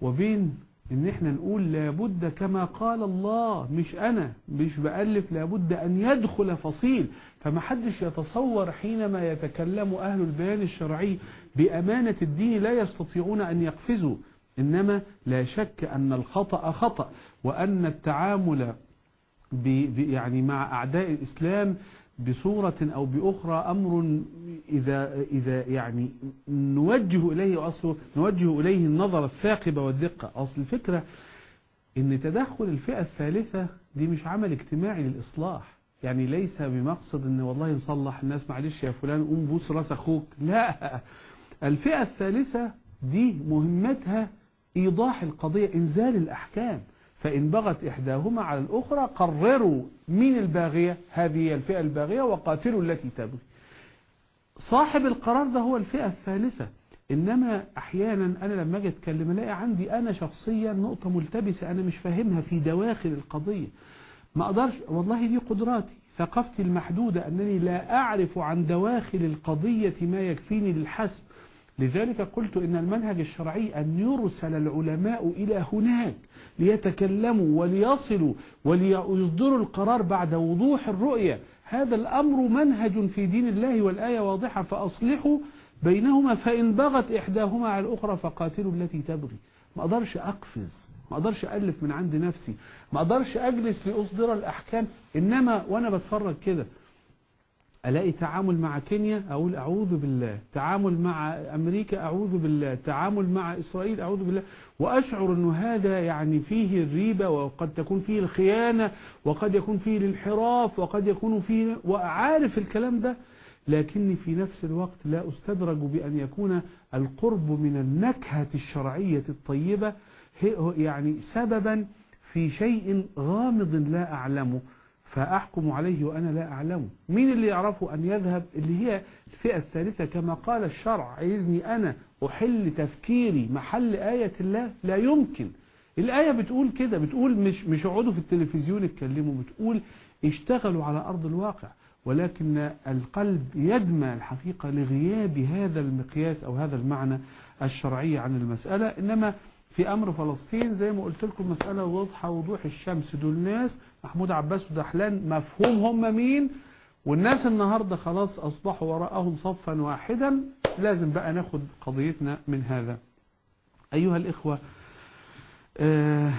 Speaker 2: وبين إن إحنا نقول لابد كما قال الله مش أنا مش بألف لابد أن يدخل فصيل. فما حدش يتصور حينما يتكلم أهل البيان الشرعي بأمانة الدين لا يستطيعون أن يقفزوا. إنما لا شك أن الخطأ خطأ وأن التعامل يعني مع أعداء الإسلام بصورة أو بأخرى أمر إذا إذا يعني نوجه إليه اصله نوجه إليه النظر الثاقب والدقة. أصل الفكرة إن تدخل الفئة الثالثة دي مش عمل اجتماعي للإصلاح. يعني ليس بمقصد إن والله نصلح الناس معلش يا فلان قوم بوس رأس أخوك. لا. الفئة الثالثة دي مهمتها إيضاح القضية إنزال الأحكام. فإن بغت إحداهما على الأخرى قرروا مين الباغية هذه الفئة الباغية وقاتلوا التي تبغي. صاحب القرار ده هو الفئة الثالثة. إنما أحيانا أنا لما أجي أتكلم ألاقي عندي أنا شخصيا نقطة ملتبسة أنا مش فاهمها في دواخل القضية. ما أقدرش والله دي قدراتي. ثقافتي المحدودة أنني لا أعرف عن دواخل القضية ما يكفيني للحسب. لذلك قلت إن المنهج الشرعي أن يرسل العلماء إلى هناك ليتكلموا وليصلوا وليصدروا القرار بعد وضوح الرؤية. هذا الأمر منهج في دين الله والآية واضحة فأصلحوا بينهما فإن بغت إحداهما على الأخرى فقاتلوا التي تبغي. ما أقدرش أقفز ما أقدرش ألف من عند نفسي ما أقدرش أجلس لأصدر الأحكام إنما وأنا بتفرج كده ألاقي تعامل مع كينيا؟ أقول أعوذ بالله. تعامل مع أمريكا؟ أعوذ بالله. تعامل مع إسرائيل؟ أعوذ بالله. وأشعر أنه هذا يعني فيه الريبة وقد تكون فيه الخيانة وقد يكون فيه الانحراف وقد يكون فيه وأعارف الكلام ده لكني في نفس الوقت لا أستدرج بأن يكون القرب من النكهة الشرعية الطيبة يعني سببا في شيء غامض لا أعلمه. فأحكم عليه وأنا لا أعلمه مين اللي يعرفه أن يذهب؟ اللي هي الفئة الثالثة كما قال الشرع عايزني أنا أحل تفكيري محل آية الله؟ لا يمكن. الآية بتقول كده بتقول مش مش اقعدوا في التلفزيون اتكلموا بتقول اشتغلوا على أرض الواقع. ولكن القلب يدمى الحقيقة لغياب هذا المقياس أو هذا المعنى الشرعي عن المسألة. إنما في أمر فلسطين زي ما قلت لكم مسألة واضحة وضوح الشمس دول ناس محمود عباس ودحلان مفهوم هم مين؟ والناس النهاردة خلاص أصبحوا وراءهم صفا واحدا لازم بقى ناخد قضيتنا من هذا. أيها الإخوة آه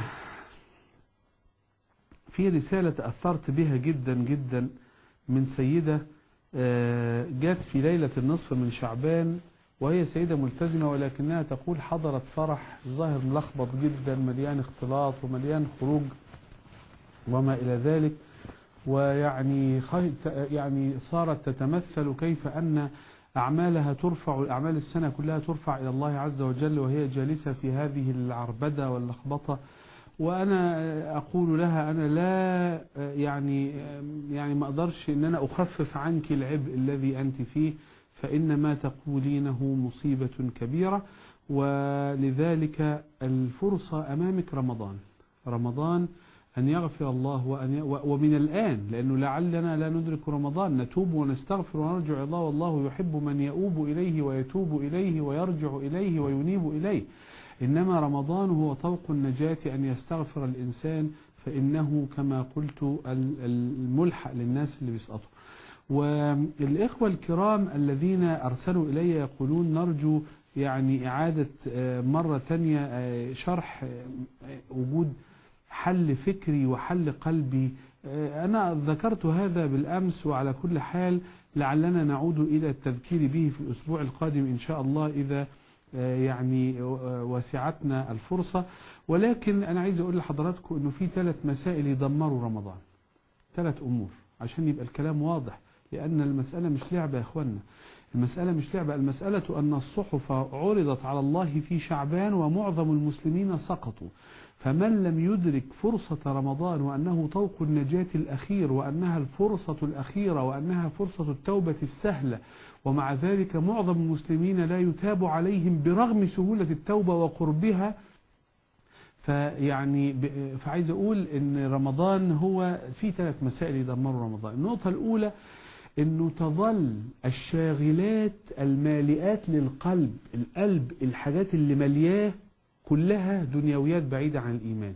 Speaker 2: في رسالة تأثرت بها جدا جدا من سيدة آه جات في ليلة النصف من شعبان وهي سيدة ملتزمة ولكنها تقول حضرت فرح ظاهر ملخبط جدا مليان اختلاط ومليان خروج. وما إلى ذلك. ويعني يعني صارت تتمثل كيف أن أعمالها ترفع أعمال السنة كلها ترفع إلى الله عز وجل وهي جالسة في هذه العربدة واللخبطة. وأنا أقول لها أنا لا يعني يعني ما أقدرش أن أنا أخفف عنك العبء الذي أنت فيه فإن ما تقولينه مصيبة كبيرة. ولذلك الفرصة أمامك رمضان. رمضان أن يغفر الله وأن ومن الآن لأنه لعلنا لا ندرك رمضان نتوب ونستغفر ونرجع الله والله يحب من يؤوب إليه ويتوب إليه ويرجع إليه وينيب إليه. إنما رمضان هو طوق النجاة أن يستغفر الإنسان فإنه كما قلت الملحق للناس اللي بيسقطوا. والإخوة الكرام الذين أرسلوا إلي يقولون نرجو يعني إعادة مرة تانية شرح وجود حل فكري وحل قلبي. أنا ذكرت هذا بالأمس وعلى كل حال لعلنا نعود إلى التذكير به في الأسبوع القادم إن شاء الله إذا يعني وسعتنا الفرصة. ولكن أنا عايز أقول لحضراتكم أنه في ثلاث مسائل يدمروا رمضان. ثلاث أمور عشان يبقى الكلام واضح لأن المسألة مش لعبة يا أخوانا المسألة مش لعبة المسألة أن الصحف عرضت على الله في شعبان ومعظم المسلمين سقطوا. فمن لم يدرك فرصة رمضان وأنه طوق النجاة الأخير وأنها الفرصة الأخيرة وأنها فرصة التوبة السهلة ومع ذلك معظم المسلمين لا يتاب عليهم برغم سهولة التوبة وقربها فيعني فعايز أقول أن رمضان هو في ثلاث مسائل يدمروا رمضان. النقطة الأولى أنه تظل الشاغلات المالئات للقلب القلب الحاجات اللي ملياه كلها دنيويات بعيدة عن الإيمان.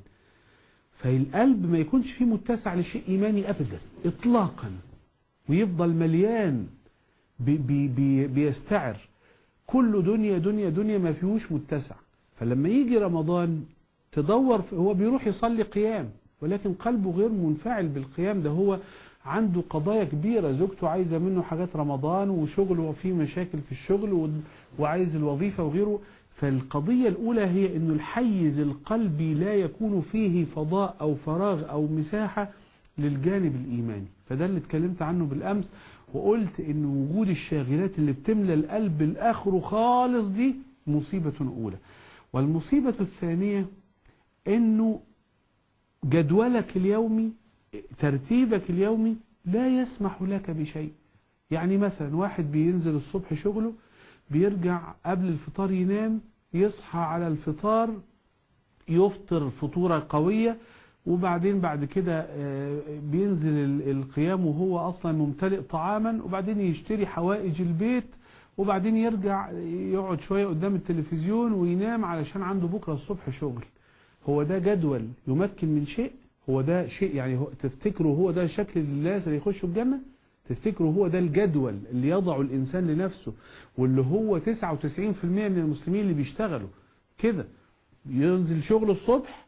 Speaker 2: فالقلب ما يكونش فيه متسع لشيء إيماني أبدا إطلاقا ويفضل مليان بي بي بي بيستعر. كل دنيا دنيا دنيا ما فيهوش متسع. فلما يجي رمضان تدور هو بيروح يصلي قيام ولكن قلبه غير منفعل بالقيام ده. هو عنده قضايا كبيرة زوجته عايزة منه حاجات رمضان وشغله وفيه مشاكل في الشغل وعايز الوظيفة وغيره. فالقضية الأولى هي أن الحيز القلبي لا يكون فيه فضاء أو فراغ أو مساحة للجانب الإيماني. فده اللي اتكلمت عنه بالأمس وقلت أن وجود الشاغلات اللي بتملى القلب الآخر خالص دي مصيبة أولى. والمصيبة الثانية أنه جدولك اليومي ترتيبك اليومي لا يسمح لك بشيء. يعني مثلا واحد بينزل الصبح شغله بيرجع قبل الفطار ينام يصحى على الفطار يفطر فطورة قوية وبعدين بعد كده بينزل القيام وهو أصلا ممتلئ طعاما وبعدين يشتري حوائج البيت وبعدين يرجع يقعد شوية قدام التلفزيون وينام علشان عنده بكرة الصبح شغل. هو ده جدول يمكن من شيء هو ده شيء يعني هو تفتكروا هو ده شكل الناس اللي يخشوا الجنة تفتكروا هو ده الجدول اللي يضع الإنسان لنفسه واللي هو 99% من المسلمين اللي بيشتغلوا. كده. ينزل شغل الصبح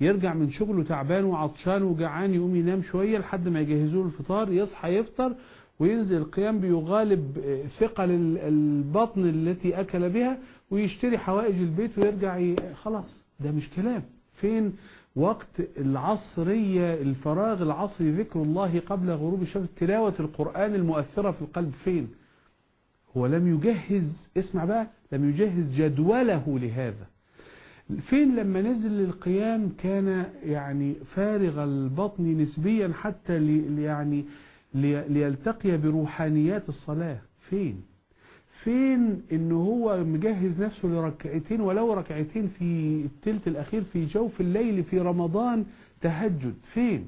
Speaker 2: يرجع من شغله تعبان وعطشان وجعان يقوم ينام شوية لحد ما يجهزوا له الفطار يصحى يفطر وينزل القيام بيغالب ثقل البطن التي أكل بها ويشتري حوائج البيت ويرجع. خلاص. ده مش كلام. فين وقت العصرية الفراغ العصري ذكر الله قبل غروب الشمس تلاوة القرآن المؤثرة في القلب فين؟ هو لم يجهز اسمع بقى لم يجهز جدوله لهذا. فين لما نزل للقيام كان يعني فارغ البطن نسبيا حتى لي يعني لي ليلتقي بروحانيات الصلاة؟ فين؟ فين إن هو مجهز نفسه لركعتين ولو ركعتين في التلت الأخير في جوف الليل في رمضان تهجد؟ فين؟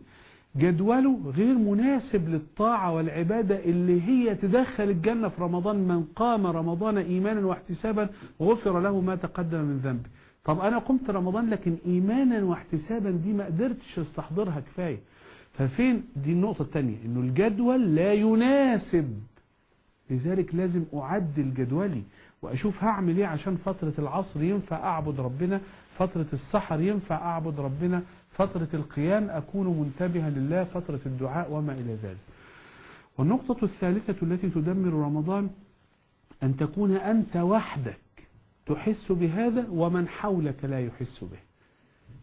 Speaker 2: جدوله غير مناسب للطاعة والعبادة اللي هي تدخل الجنة في رمضان من قام رمضان إيمانا واحتسابا غفر له ما تقدم من ذنبه طب أنا قمت رمضان لكن إيمانا واحتسابا دي ما قدرتش أستحضرها كفاية. ففين؟ دي النقطة الثانية إنه الجدول لا يناسب لذلك لازم أعدل جدولي وأشوف هعمل إيه عشان فترة العصر ينفع أعبد ربنا فترة السحر ينفع أعبد ربنا فترة القيام أكون منتبها لله فترة الدعاء وما إلى ذلك. والنقطة الثالثة التي تدمر رمضان أن تكون أنت وحدك تحس بهذا ومن حولك لا يحس به.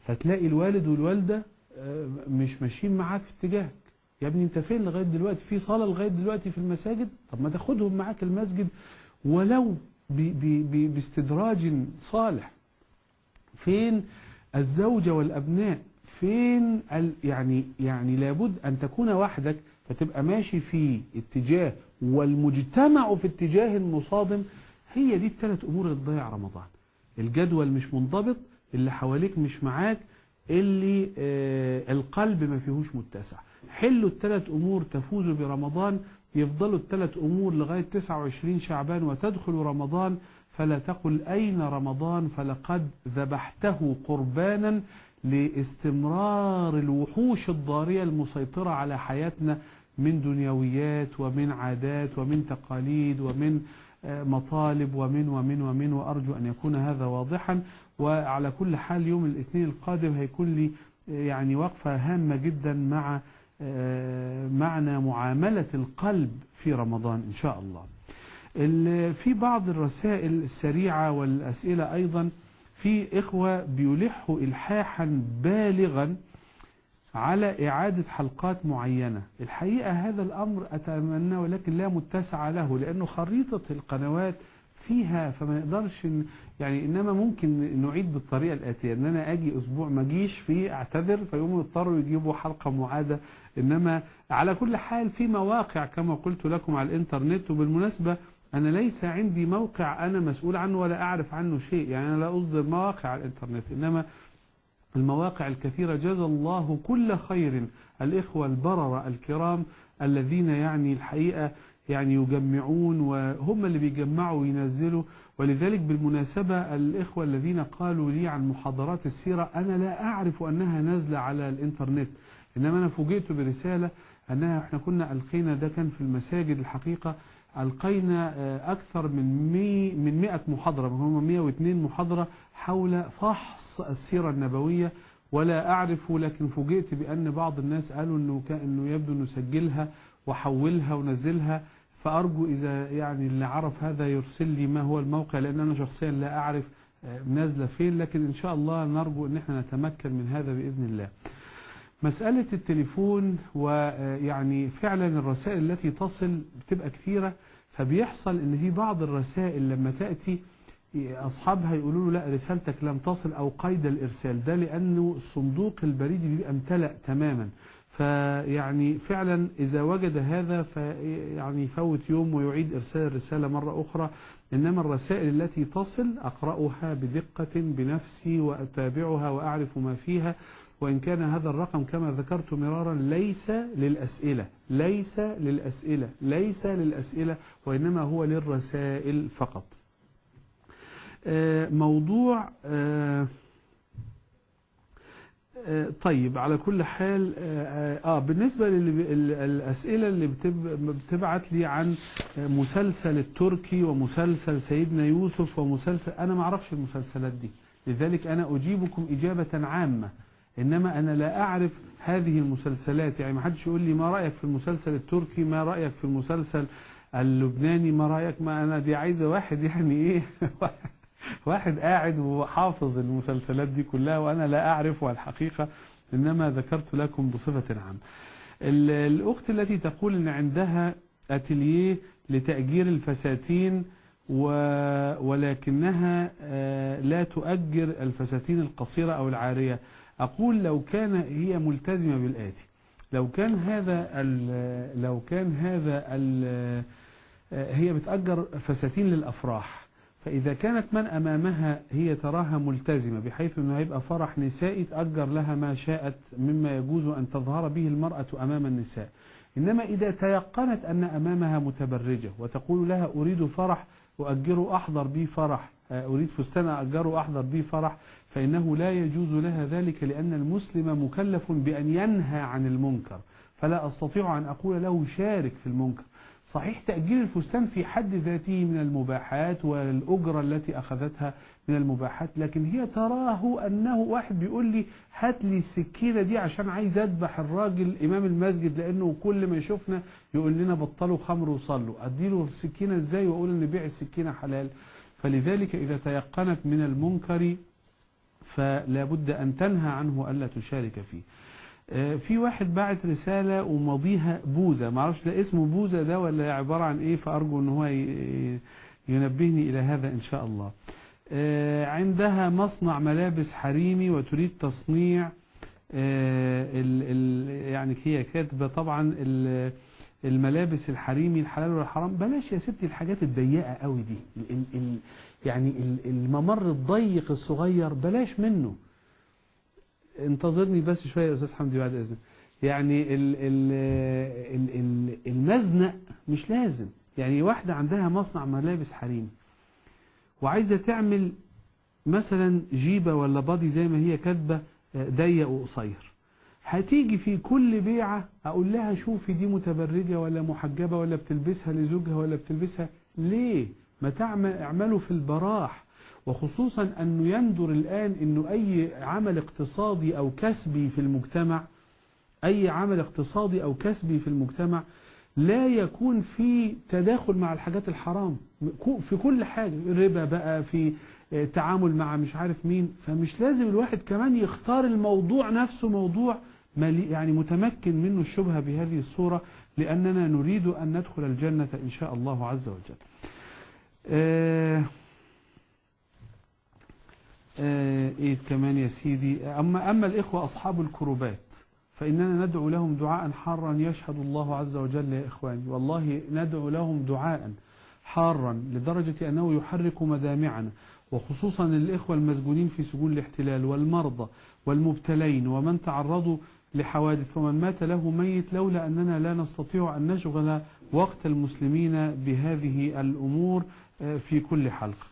Speaker 2: فتلاقي الوالد والوالدة مش ماشيين معاك في اتجاهك يا ابني انت فين لغاية دلوقتي؟ في صلاة لغاية دلوقتي في المساجد؟ طب ما تاخدهم معاك المسجد ولو باستدراج صالح. فين الزوجة والأبناء؟ فين يعني يعني لابد أن تكون وحدك فتبقى ماشي في اتجاه والمجتمع في اتجاه مصادم هي دي الثلاث أمور اللي تضيع رمضان. الجدول مش منضبط اللي حواليك مش معاك اللي آه القلب ما فيهوش متسع. حلوا الثلاث أمور تفوزوا برمضان يفضلوا الثلاث أمور لغاية 29 شعبان وتدخل رمضان فلا تقل أين رمضان فلقد ذبحته قربانا لاستمرار الوحوش الضارية المسيطرة على حياتنا من دنيويات ومن عادات ومن تقاليد ومن مطالب ومن ومن ومن وأرجو أن يكون هذا واضحا. وعلى كل حال يوم الاثنين القادم هيكون لي يعني وقفة هامة جدا مع معنى معاملة القلب في رمضان إن شاء الله. ال- في بعض الرسائل السريعة والأسئلة أيضا في إخوة بيلحوا إلحاحا بالغا على إعادة حلقات معينة. الحقيقة هذا الأمر أتمنى ولكن لا متسع له لأنه خريطة القنوات فيها فما نقدرش يعني إنما ممكن نعيد بالطريقة الآتية. إن أنا أجي أسبوع ما فيه أعتذر فيقوموا يضطروا يجيبوا حلقة معادة إنما على كل حال في مواقع كما قلت لكم على الإنترنت وبالمناسبة أنا ليس عندي موقع أنا مسؤول عنه ولا أعرف عنه شيء يعني أنا لا أصدر مواقع على الإنترنت إنما المواقع الكثيرة. جزى الله كل خير الإخوة البررة الكرام الذين يعني الحقيقة يعني يجمعون وهم اللي بيجمعوا وينزلوا. ولذلك بالمناسبة الإخوة الذين قالوا لي عن محاضرات السيرة أنا لا أعرف أنها نازلة على الإنترنت. إنما أنا فوجئت برسالة أنها إحنا كنا ألقينا ده كان في المساجد الحقيقة ألقينا آه، أكثر من مي من 100 محاضرة هم 102 محاضرة حول فحص السيرة النبوية ولا أعرف لكن فوجئت بأن بعض الناس قالوا أنه كان أنه يبدو أنه سجلها وحولها ونزلها. فأرجو إذا يعني اللي عرف هذا يرسل لي ما هو الموقع لأن أنا شخصيا لا أعرف آه، نازلة فين لكن إن شاء الله نرجو أن إحنا نتمكن من هذا بإذن الله. مسألة التليفون ويعني فعلا الرسائل التي تصل بتبقى كثيرة فبيحصل إن في بعض الرسائل لما تأتي أصحابها يقولوا له لا رسالتك لم تصل أو قيد الإرسال. ده لأنه الصندوق البريدي بيبقى امتلأ تماما. فيعني فعلا إذا وجد هذا فيعني يفوت يوم ويعيد إرسال الرسالة مرة أخرى. إنما الرسائل التي تصل أقرأها بدقة بنفسي وأتابعها وأعرف ما فيها وإن كان هذا الرقم كما ذكرت مرارا ليس للأسئلة ليس للأسئلة ليس للأسئلة وإنما هو للرسائل فقط. آه، موضوع آه، طيب على كل حال آه, آه بالنسبة للأسئلة اللي بتب- بتبعت لي عن مسلسل التركي ومسلسل سيدنا يوسف ومسلسل أنا ما أعرفش المسلسلات دي. لذلك أنا أجيبكم إجابة عامة إنما أنا لا أعرف هذه المسلسلات. يعني ما حدش يقول لي ما رأيك في المسلسل التركي ما رأيك في المسلسل اللبناني ما رأيك ما أنا دي عايزة واحد يعني إيه؟ واحد قاعد وحافظ المسلسلات دي كلها وأنا لا أعرفها الحقيقة إنما ذكرت لكم بصفة عامة ال- الأخت التي تقول إن عندها أتليه لتأجير الفساتين. ولكنها آه، لا تؤجر الفساتين القصيرة أو العارية أقول لو كان هي ملتزمة بالآتي لو كان هذا. لو كان هذا. آه، هي بتأجر فساتين للأفراح فإذا كانت من أمامها هي تراها ملتزمة بحيث أنه هيبقى فرح نسائي تأجر لها ما شاءت مما يجوز أن تظهر به المرأة أمام النساء. إنما إذا تيقنت أن أمامها متبرجة وتقول لها أريد فرح أؤجره أحضر به فرح آه، أريد فستان أأجره أحضر به فرح فإنه لا يجوز لها ذلك لأن المسلم مكلف بأن ينهى عن المنكر. فلا أستطيع أن أقول له شارك في المنكر. صحيح تأجير الفستان في حد ذاته من المباحات والأجرة التي أخذتها من المباحات لكن هي تراه أنه واحد بيقول لي هات لي السكينة دي عشان عايز أذبح الراجل إمام المسجد لأنه كل ما يشوفنا يقول لنا بطلوا خمر وصلوا. أديله السكينة إزاي وأقول إن بيع السكينة حلال؟ فلذلك إذا تيقنت من المنكر فلا بد أن تنهى عنه ألا تشارك فيه. في واحد بعت رسالة وماضيها بوزة معرفش ده اسمه بوزة ده ولا عبارة عن إيه فأرجو إن هو ينبهني إلى هذا إن شاء الله. آه، عندها مصنع ملابس حريمي وتريد تصنيع آه، ال ال يعني هي كاتبة طبعا ال- الملابس الحريمي الحلال والحرام. بلاش يا ستي الحاجات الضيقة قوي دي. يعني ال- الممر الضيق الصغير بلاش منه. انتظرني بس شوية يا أستاذ حمدي بعد إذنك. يعني ال ال ال ال المزنق مش لازم. يعني واحدة عندها مصنع ملابس حريمي وعايزة تعمل مثلا جيبة ولا بادي زي ما هي كاتبة آه، ضيق وقصير. هتيجي في كل بيعة أقول لها شوفي دي متبرجة ولا محجبة ولا بتلبسها لزوجها ولا بتلبسها. ليه؟ ما تعمل اعملوا في البراح. وخصوصا أنه يندر الآن أنه أي عمل اقتصادي أو كسبي في المجتمع أي عمل اقتصادي أو كسبي في المجتمع لا يكون في تداخل مع الحاجات الحرام. في كل حاجة الربا بقى في تعامل مع مش عارف مين. فمش لازم الواحد كمان يختار الموضوع نفسه موضوع يعني متمكن منه الشبهة بهذه الصورة لأننا نريد أن ندخل الجنة إن شاء الله عز وجل. آه آه إيه كمان يا سيدي؟ أما, أما الإخوة أصحاب الكروبات فإننا ندعو لهم دعاء حارا يشهد الله عز وجل يا إخواني. والله ندعو لهم دعاء حارا لدرجة أنه يحرك مدامعنا وخصوصا الإخوة المسجونين في سجون الاحتلال والمرضى والمبتلين ومن تعرضوا لحوادث ومن مات له ميت لولا أننا لا نستطيع أن نشغل وقت المسلمين بهذه الأمور في كل حلقة.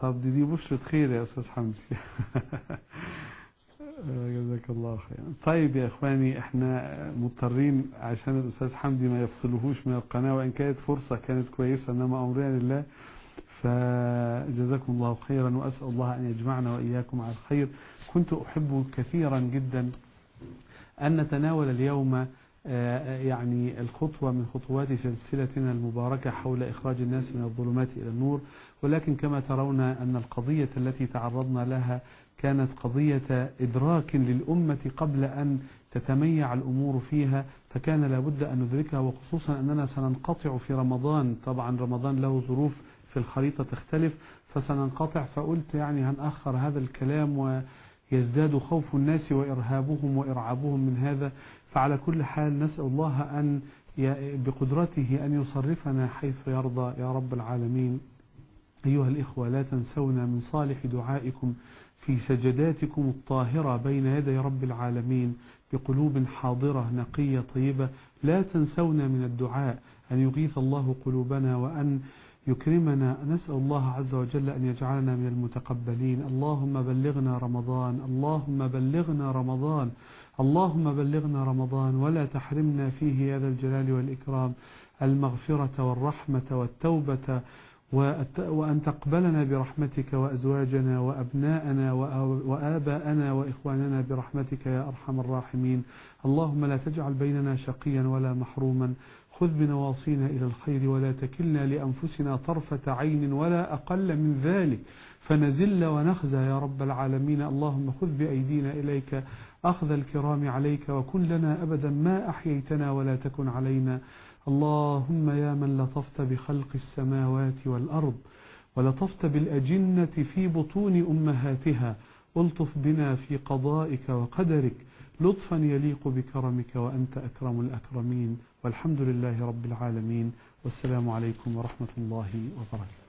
Speaker 2: طب دي, دي بشرة خير يا أستاذ حمدي. جزاك الله خيرا. طيب يا إخواني إحنا مضطرين عشان الأستاذ حمدي ما يفصلهوش من القناة وإن كانت فرصة كانت كويسة إنما أمرنا لله. فجزاكم الله خيرا وأسأل الله أن يجمعنا وإياكم على الخير. كنت أحب كثيرا جدا أن نتناول اليوم يعني الخطوة من خطوات سلسلتنا المباركة حول إخراج الناس من الظلمات إلى النور. ولكن كما ترون أن القضية التي تعرضنا لها كانت قضية إدراك للأمة قبل أن تتميع الأمور فيها فكان لابد أن ندركها وخصوصا أننا سننقطع في رمضان. طبعا رمضان له ظروف في الخريطة تختلف فسننقطع. فقلت يعني هنأخر هذا الكلام ويزداد خوف الناس وإرهابهم وإرعابهم من هذا. فعلى كل حال نسأل الله أن بقدرته أن يصرفنا حيث يرضى يا رب العالمين. أيها الإخوة لا تنسونا من صالح دعائكم في سجداتكم الطاهرة بين يدي رب العالمين بقلوب حاضرة نقية طيبة. لا تنسونا من الدعاء أن يغيث الله قلوبنا وأن يكرمنا. نسأل الله عز وجل أن يجعلنا من المتقبلين. اللهم بلغنا رمضان اللهم بلغنا رمضان اللهم بلغنا رمضان. ولا تحرمنا فيه هذا الجلال والإكرام. المغفرة والرحمة والتوبة وأن تقبلنا برحمتك وأزواجنا وأبناءنا وآباءنا وإخواننا برحمتك يا أرحم الراحمين. اللهم لا تجعل بيننا شقيا ولا محروما. خذ بنواصينا إلى الخير ولا تكلنا لأنفسنا طرفة عين ولا أقل من ذلك. فنزل ونخزى يا رب العالمين. اللهم خذ بأيدينا إليك. أخذ الكرام عليك وكن لنا أبدا ما أحييتنا ولا تكن علينا. اللهم يا من لطفت بخلق السماوات والأرض ولطفت بالأجنة في بطون أمهاتها ألطف بنا في قضائك وقدرك لطفا يليق بكرمك وأنت أكرم الأكرمين والحمد لله رب العالمين والسلام عليكم ورحمة الله وبركاته.